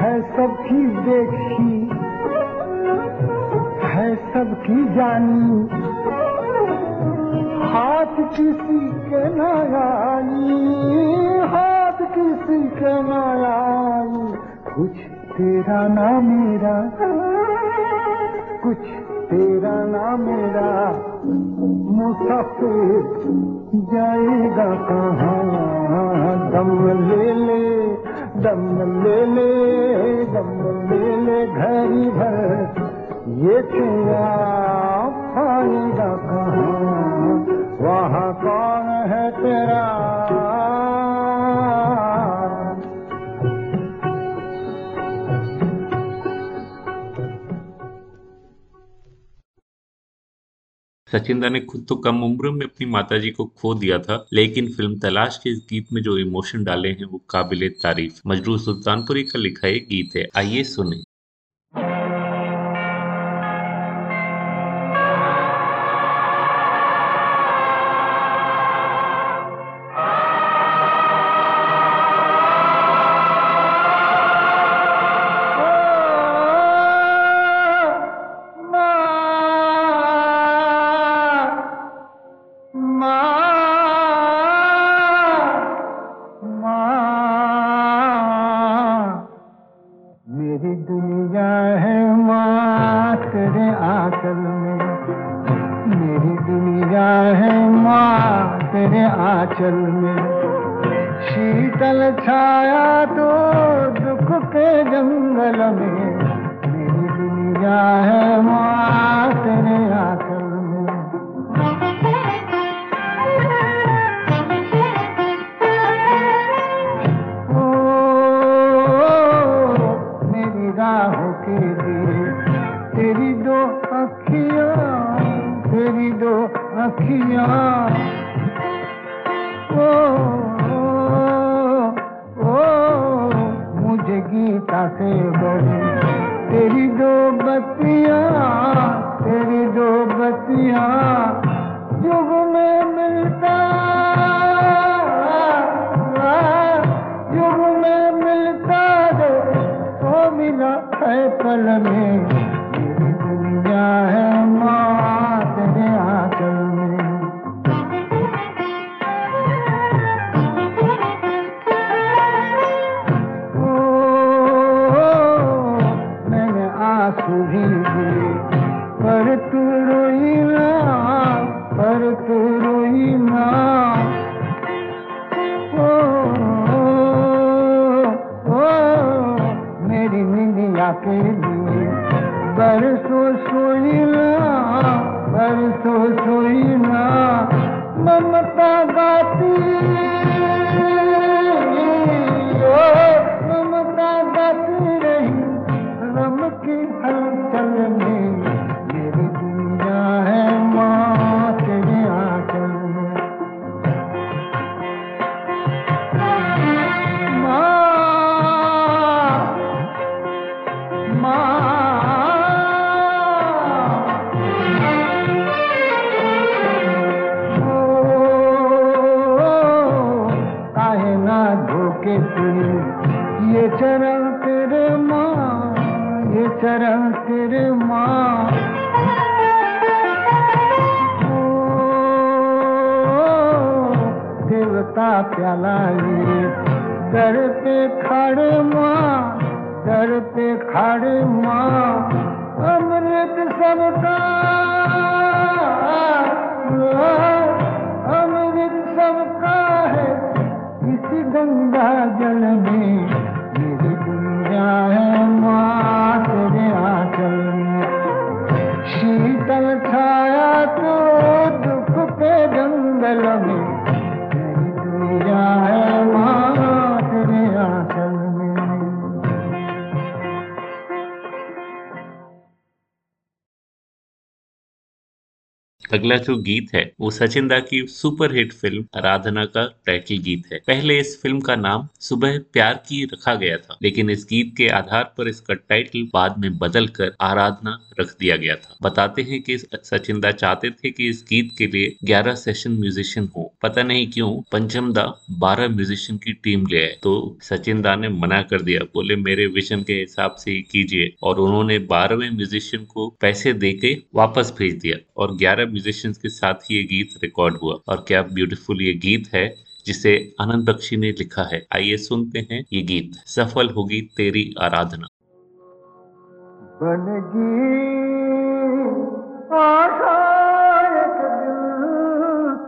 S2: है सबकी देखी, है सबकी जानी। हाथ किसी के न हाथ किसी के न कुछ तेरा ना मेरा मेरा मुसाफिर जाएगा कहाँ? दम ले ले, दम ले ले, दम ले ले घड़ी भर। ये तेरा पाएगा कहाँ? वहाँ कौन है तेरा
S1: सचिंदा ने खुद तो कम उम्र में अपनी माताजी को खो दिया था, लेकिन फ़िल्म तलाश के इस गीत में जो इमोशन डाले हैं वो काबिल तारीफ़। मजरू सुल्तानपुरी का लिखा एक गीत है, आइए सुने।
S2: निंदिया के
S1: अगला जो गीत है, वो सचिन दा की सुपर हिट फ़िल्म आराधना का टाइटल गीत है। पहले इस फ़िल्म का नाम सुबह प्यार की रखा गया था, लेकिन इस गीत के आधार पर इसका टाइटल बाद में बदल कर आराधना रख दिया गया था। बताते हैं कि सचिन दा चाहते थे कि इस गीत के लिए 11 सेशन म्यूजिशियन हो। पता नहीं क्यों, पंचम दा 12 म्यूजिशियन की टीम ले आए। तो सचिन दा ने मना कर दिया, बोले, मेरे विजन के हिसाब से कीजिए। और उन्होंने बारहवें म्यूजिशियन को पैसे दे के वापस भेज दिया और 11 म्यूजिशियंस के साथ ही ये गीत रिकॉर्ड हुआ। और क्या ब्यूटीफुल ये गीत है, जिसे आनंद बख्शी ने लिखा है। आइए सुनते हैं ये गीत। सफल होगी तेरी आराधना।
S2: बनगी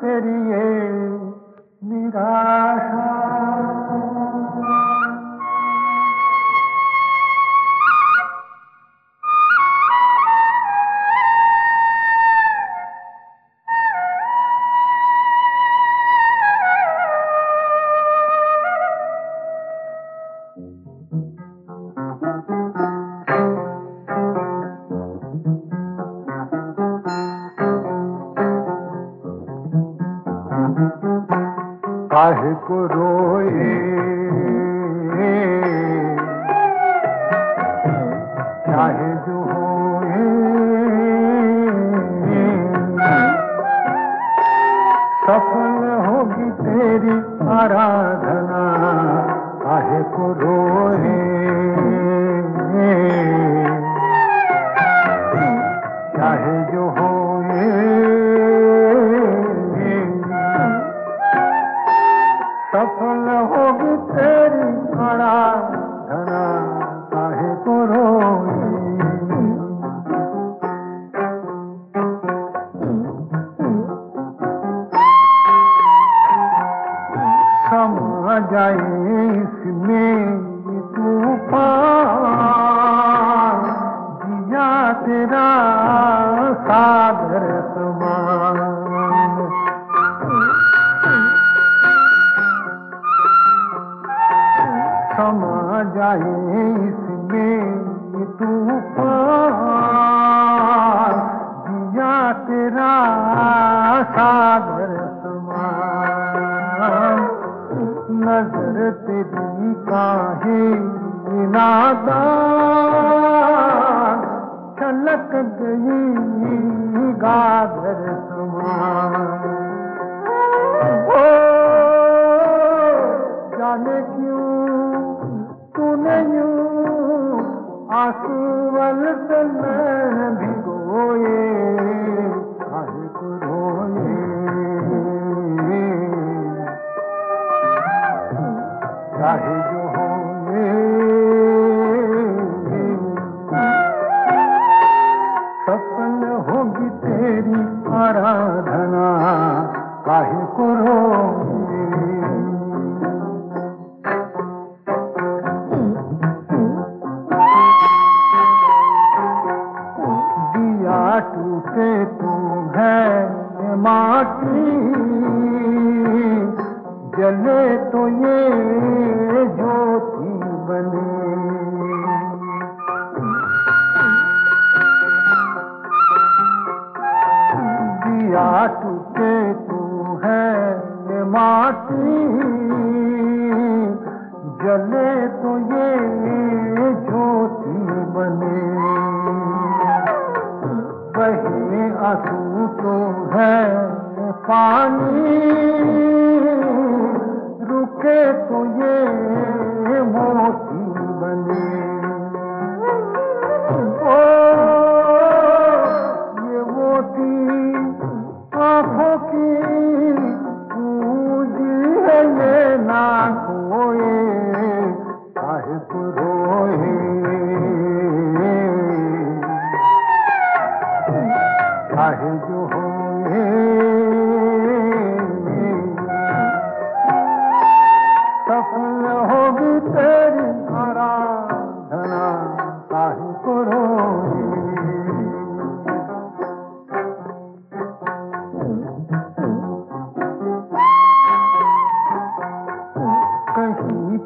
S2: तेरी ये निराशा। काहे को रोए। चाहे जो होए। सफल होगी तेरी आराधना काहे को रोए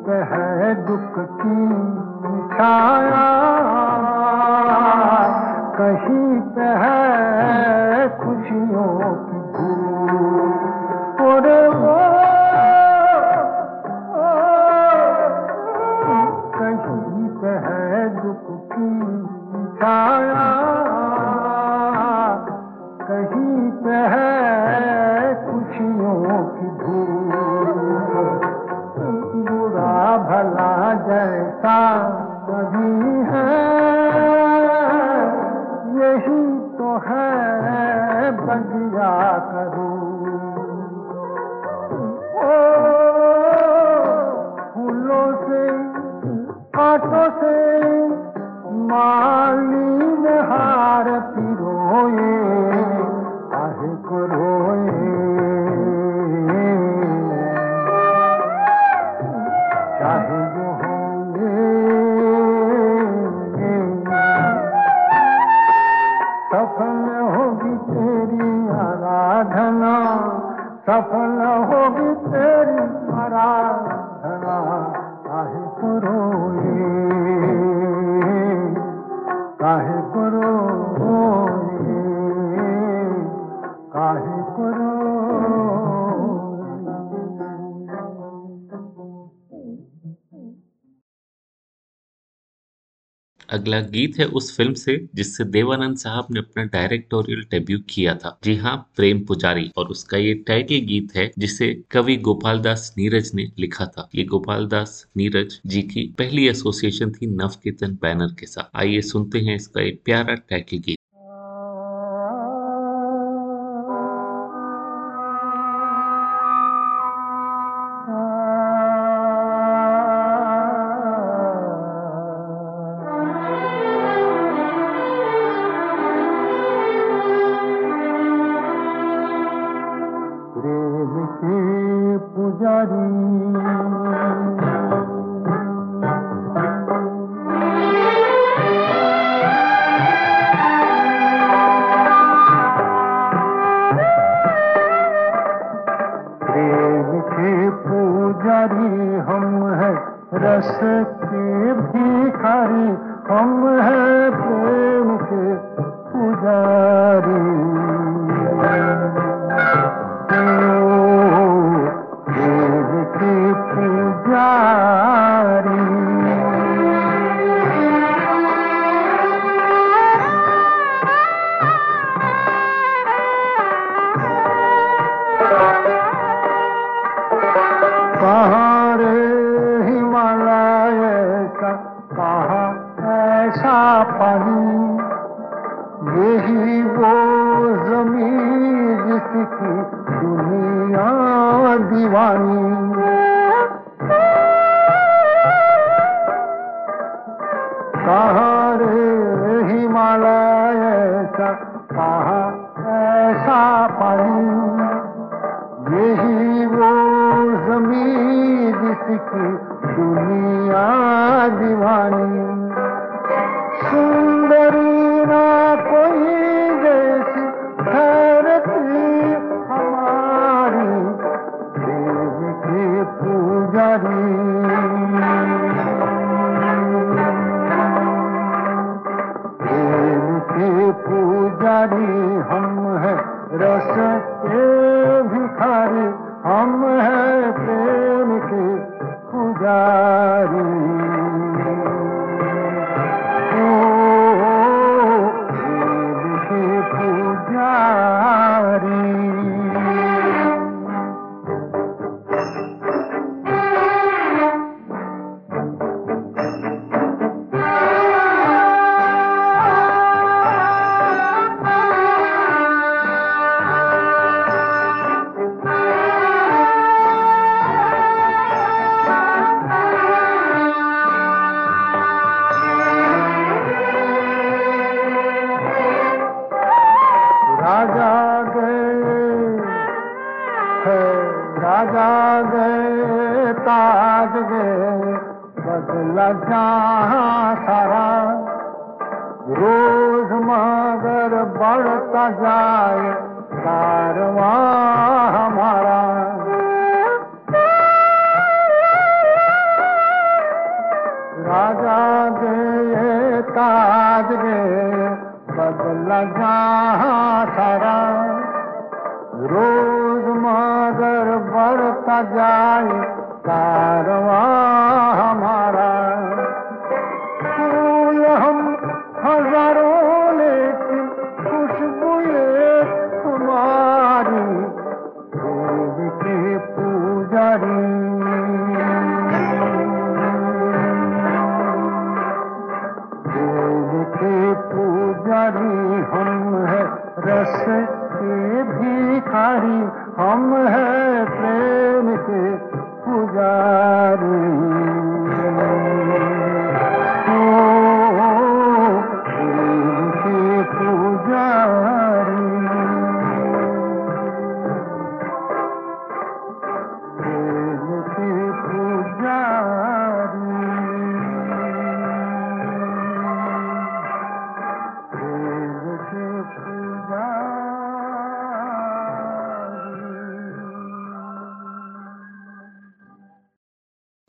S2: पे है दुख की छाया। कहीं पे
S1: अगला गीत है उस फ़िल्म से जिससे देवानंद साहब ने अपना डायरेक्टोरियल डेब्यू किया था। जी हाँ प्रेम पुजारी। और उसका ये टाइटल गीत है जिसे कवि गोपाल दास नीरज ने लिखा था। ये गोपाल दास नीरज जी की पहली एसोसिएशन थी नवकेतन बैनर के साथ। आइए सुनते हैं इसका एक प्यारा टाइटल गीत।
S2: जिसकी दुनिया दीवानी।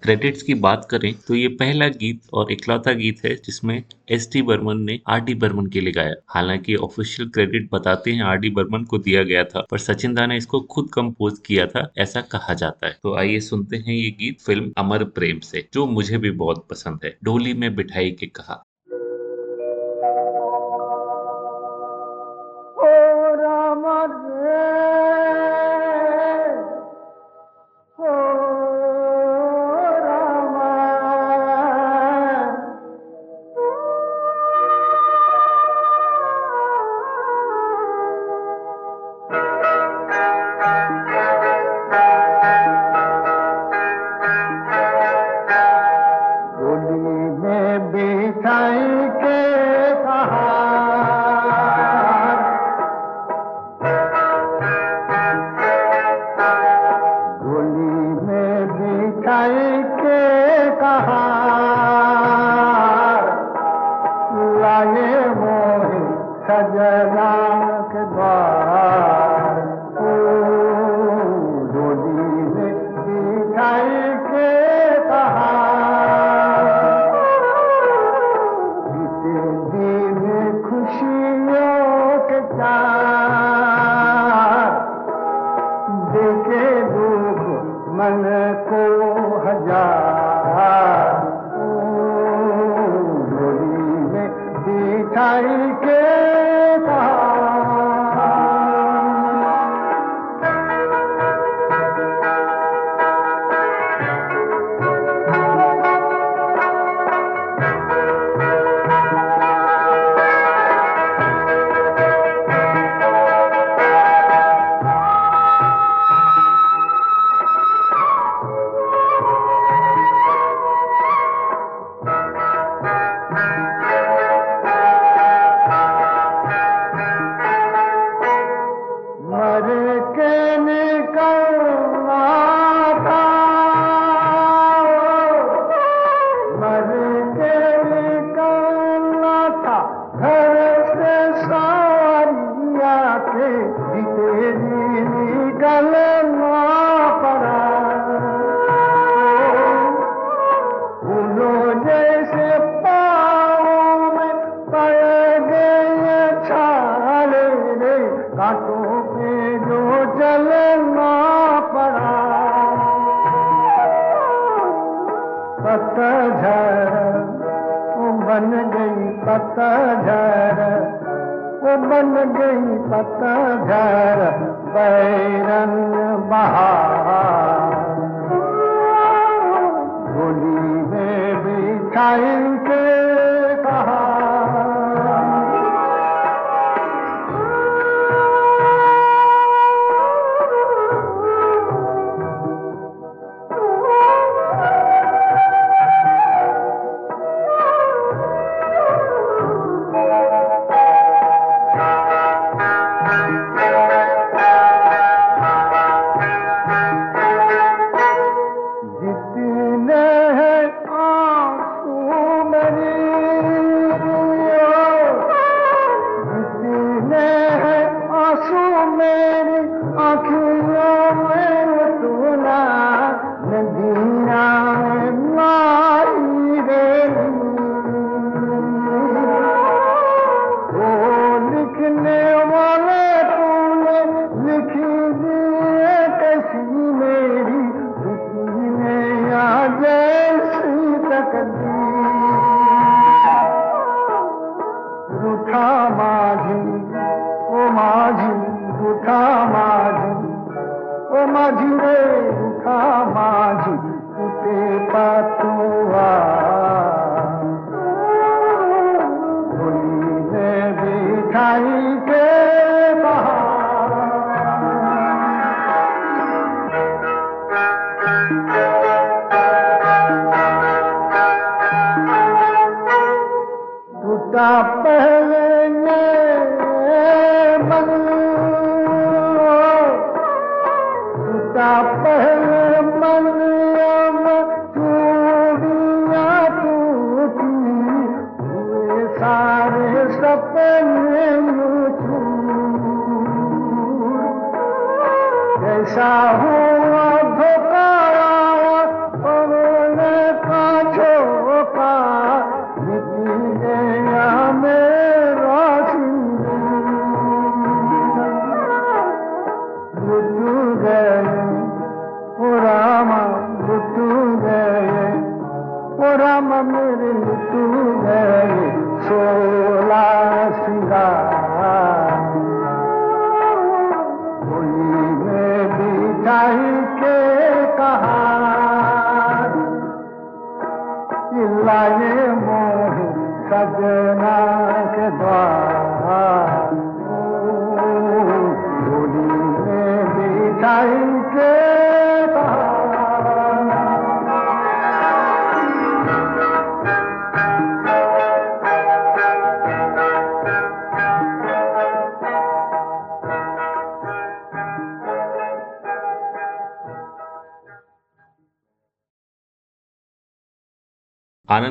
S1: क्रेडिट्स की बात करें तो ये पहला गीत और इकलौता गीत है, जिसमें एस टी बर्मन ने आर डी बर्मन के लिए गाया। हालाँकि ऑफिशियल क्रेडिट बताते हैं आर डी बर्मन को दिया गया था, पर सचिन दा ने इसको खुद कंपोज किया था, ऐसा कहा जाता है। तो आइए सुनते हैं ये गीत, फ़िल्म अमर प्रेम से, जो मुझे भी बहुत पसंद है, डोली में बिठाई के कहा।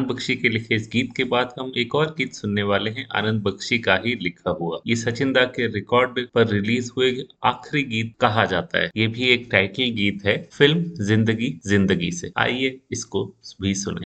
S2: आनंद बख्शी के लिखे इस गीत के बाद हम एक और गीत सुनने वाले हैं, आनंद बख्शी का ही लिखा हुआ। ये सचिन दा के रिकॉर्ड पर रिलीज़ हुए आखिरी गीत कहा जाता है। ये भी एक टाइटल गीत है, फ़िल्म ज़िंदगी ज़िंदगी से। आइए इसको भी सुने।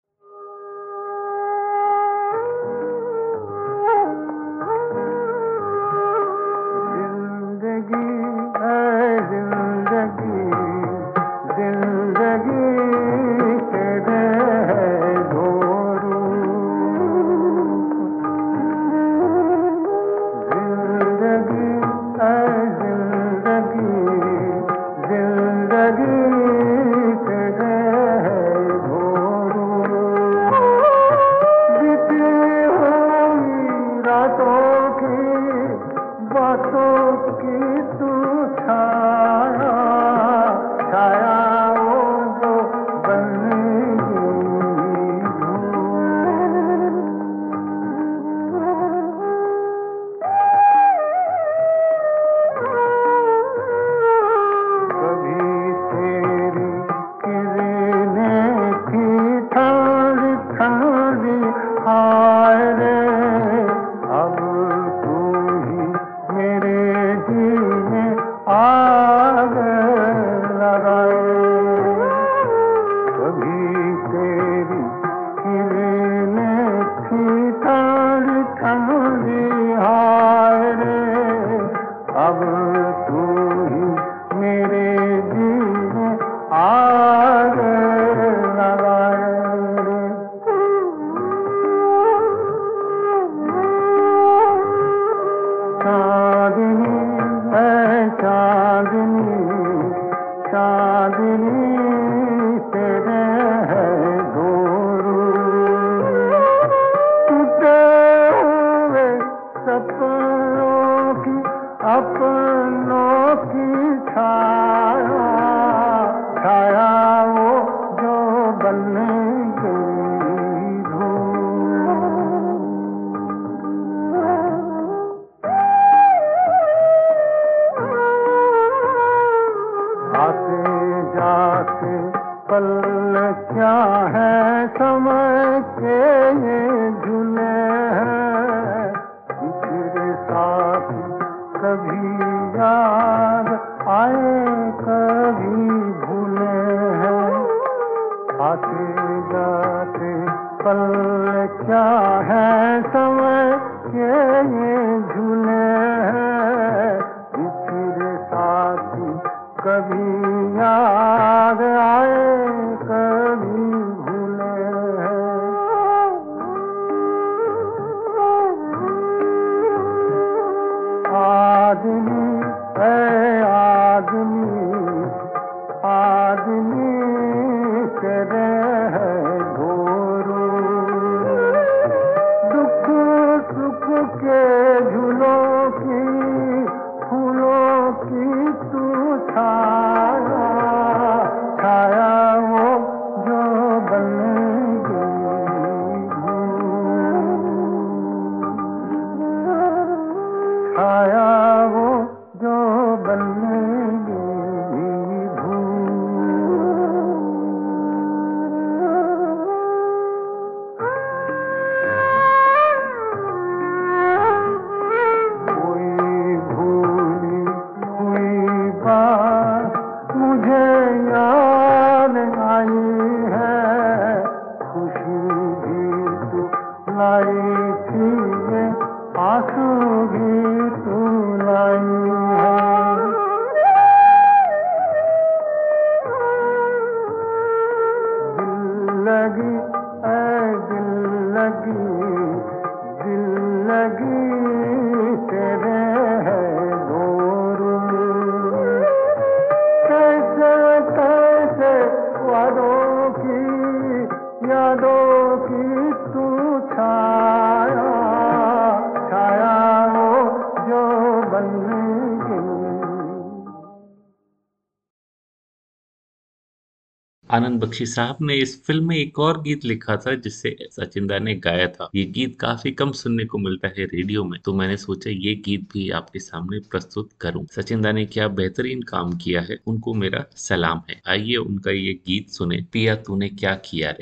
S2: आनंद बख्शी साहब ने इस फ़िल्म में एक और गीत लिखा था जिससे सचिन दा ने गाया था। ये गीत काफ़ी कम सुनने को मिलता है रेडियो में तो मैंने सोचा ये गीत भी आपके सामने प्रस्तुत करूँ। सचिन दा ने क्या बेहतरीन काम किया है, उनको मेरा सलाम है। आइए उनका ये गीत सुने, पिया तूने क्या किया रे?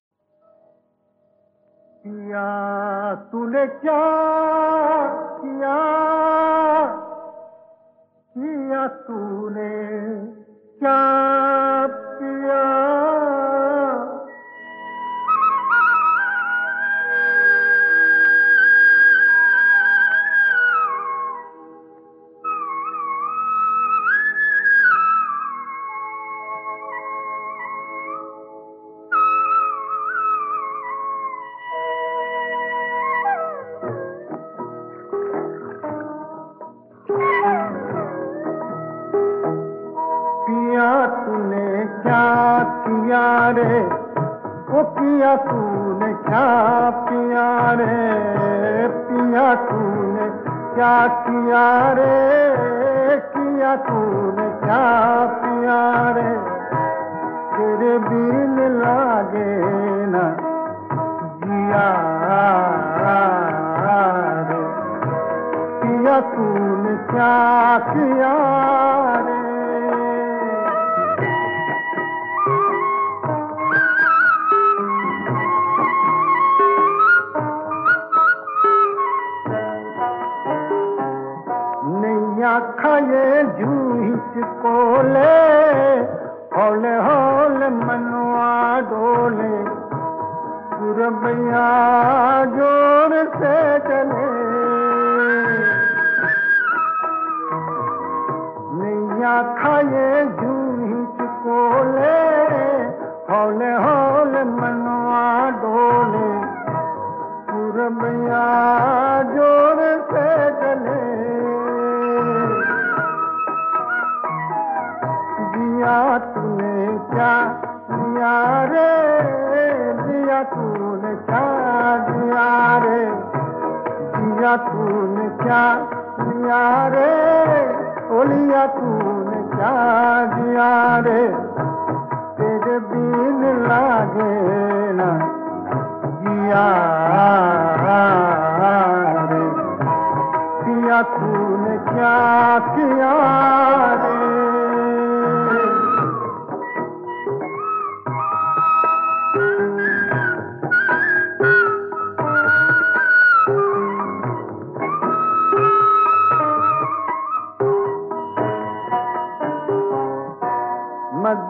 S2: किया तूने किया दिया तूने क्या दिया रे? ओ लिया तूने क्या दिया रे? तेरे बिन लागे ना जिया रे। किया तूने क्या किया रे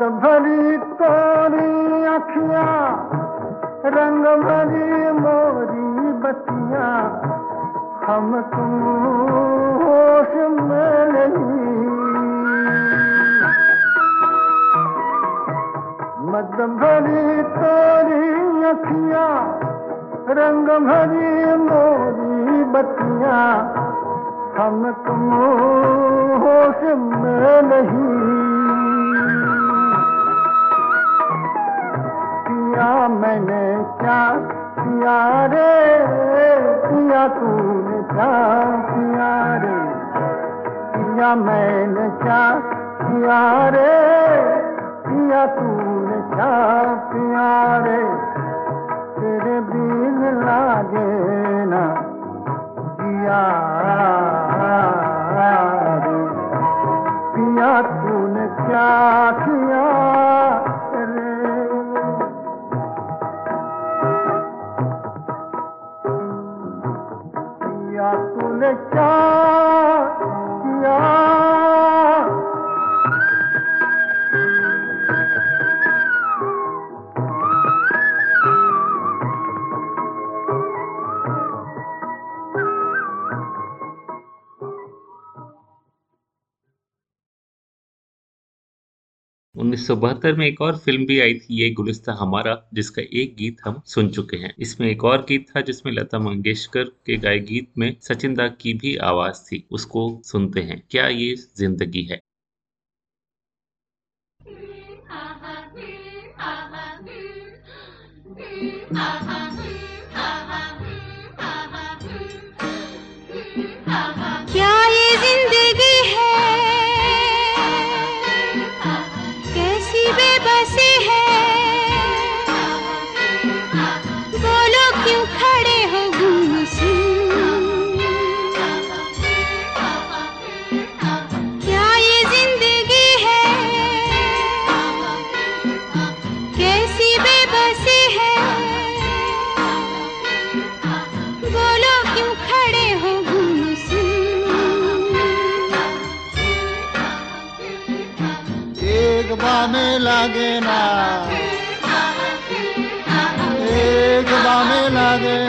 S2: भरी तोरी अखिया रंग भरी मोरी बतिया हम तुम होश में नहीं। मद भरी तोरी अखिया रंग भरी मोरी बतिया हम तुम होश में नहीं। मैंने क्या किया रे? किया तूने क्या किया रे? किया मैंने क्या किया रे? किया तूने क्या किया रे? तेरे बिन लागे ना। किया
S1: में एक और फ़िल्म भी आई थी, ये गुलिस्ता हमारा, जिसका एक गीत हम सुन चुके हैं। इसमें एक और गीत था, जिसमें लता मंगेशकर के गाय गीत में सचिन दा की भी आवाज़ थी। उसको सुनते हैं। क्या ये ज़िंदगी है?
S5: क्या ये ज़िंदगी है? है। में लागे ना एक बामे लागे।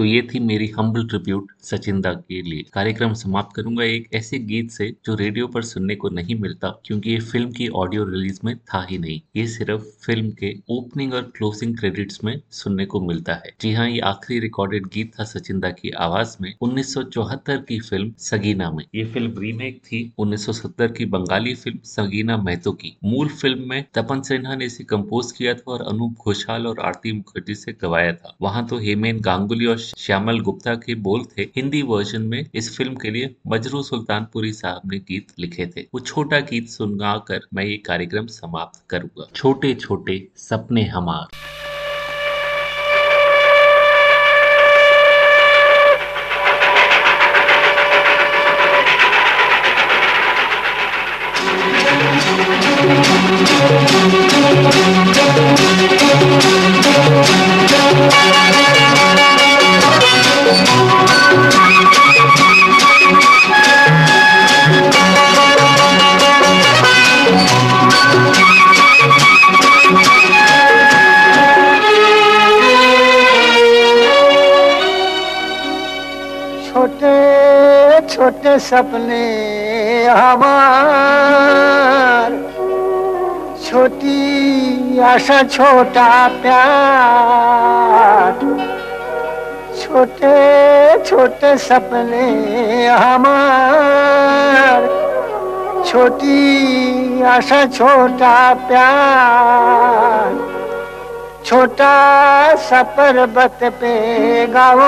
S7: तो ये
S1: थी मेरी हम्बल ट्रिब्यूट सचिन दा के लिए। कार्यक्रम समाप्त करूँगा एक ऐसे गीत से जो रेडियो पर सुनने को नहीं मिलता, क्योंकि ये फ़िल्म की ऑडियो रिलीज़ में था ही नहीं। ये सिर्फ़ फ़िल्म के ओपनिंग और क्लोजिंग क्रेडिट्स में सुनने को मिलता है। जी हाँ ये आखिरी रिकॉर्डेड गीत था सचिन दा की आवाज़ में 1974 की फ़िल्म सगीना में। ये फ़िल्म रीमेक थी 1970 की बंगाली फ़िल्म सगीना महतो की। मूल फ़िल्म में तपन सिन्हा ने इसे कंपोज किया था और अनूप घोषाल और आरती मुखर्जी से गवाया था। वहाँ तो हेमेन गांगुली और श्यामल गुप्ता के बोल थे, हिंदी वर्जन में इस फ़िल्म के लिए मजरू सुल्तानपुरी साहब ने गीत लिखे थे वो छोटा गीत सुनगा कर मैं ये कार्यक्रम समाप्त करूँगा छोटे छोटे सपने हमार
S7: Thank you.
S8: छोटे सपने हमार। छोटी आशा छोटा प्यार। छोटे छोटे सपने हमार। छोटी आशा, छोटा प्यार। छोटा सा पर्वत पे गाओ।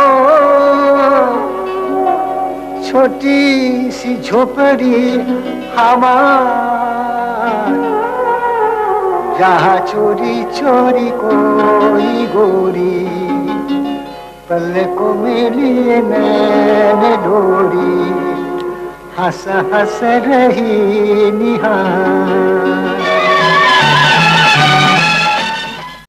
S8: छोटी सी झोपड़ी हमार। जहाँ चोरी चोरी कोई गोरी पल को मिली मैंने डोरी। हंस हंस रही निहार।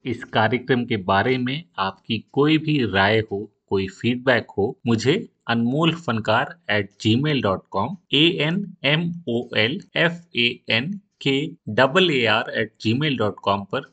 S1: इस कार्यक्रम के बारे में आपकी कोई भी राय हो, कोई फीडबैक हो, मुझे Anmol Fankar at gmail dot com A N M O L F A N K double A R at gmail dot com पर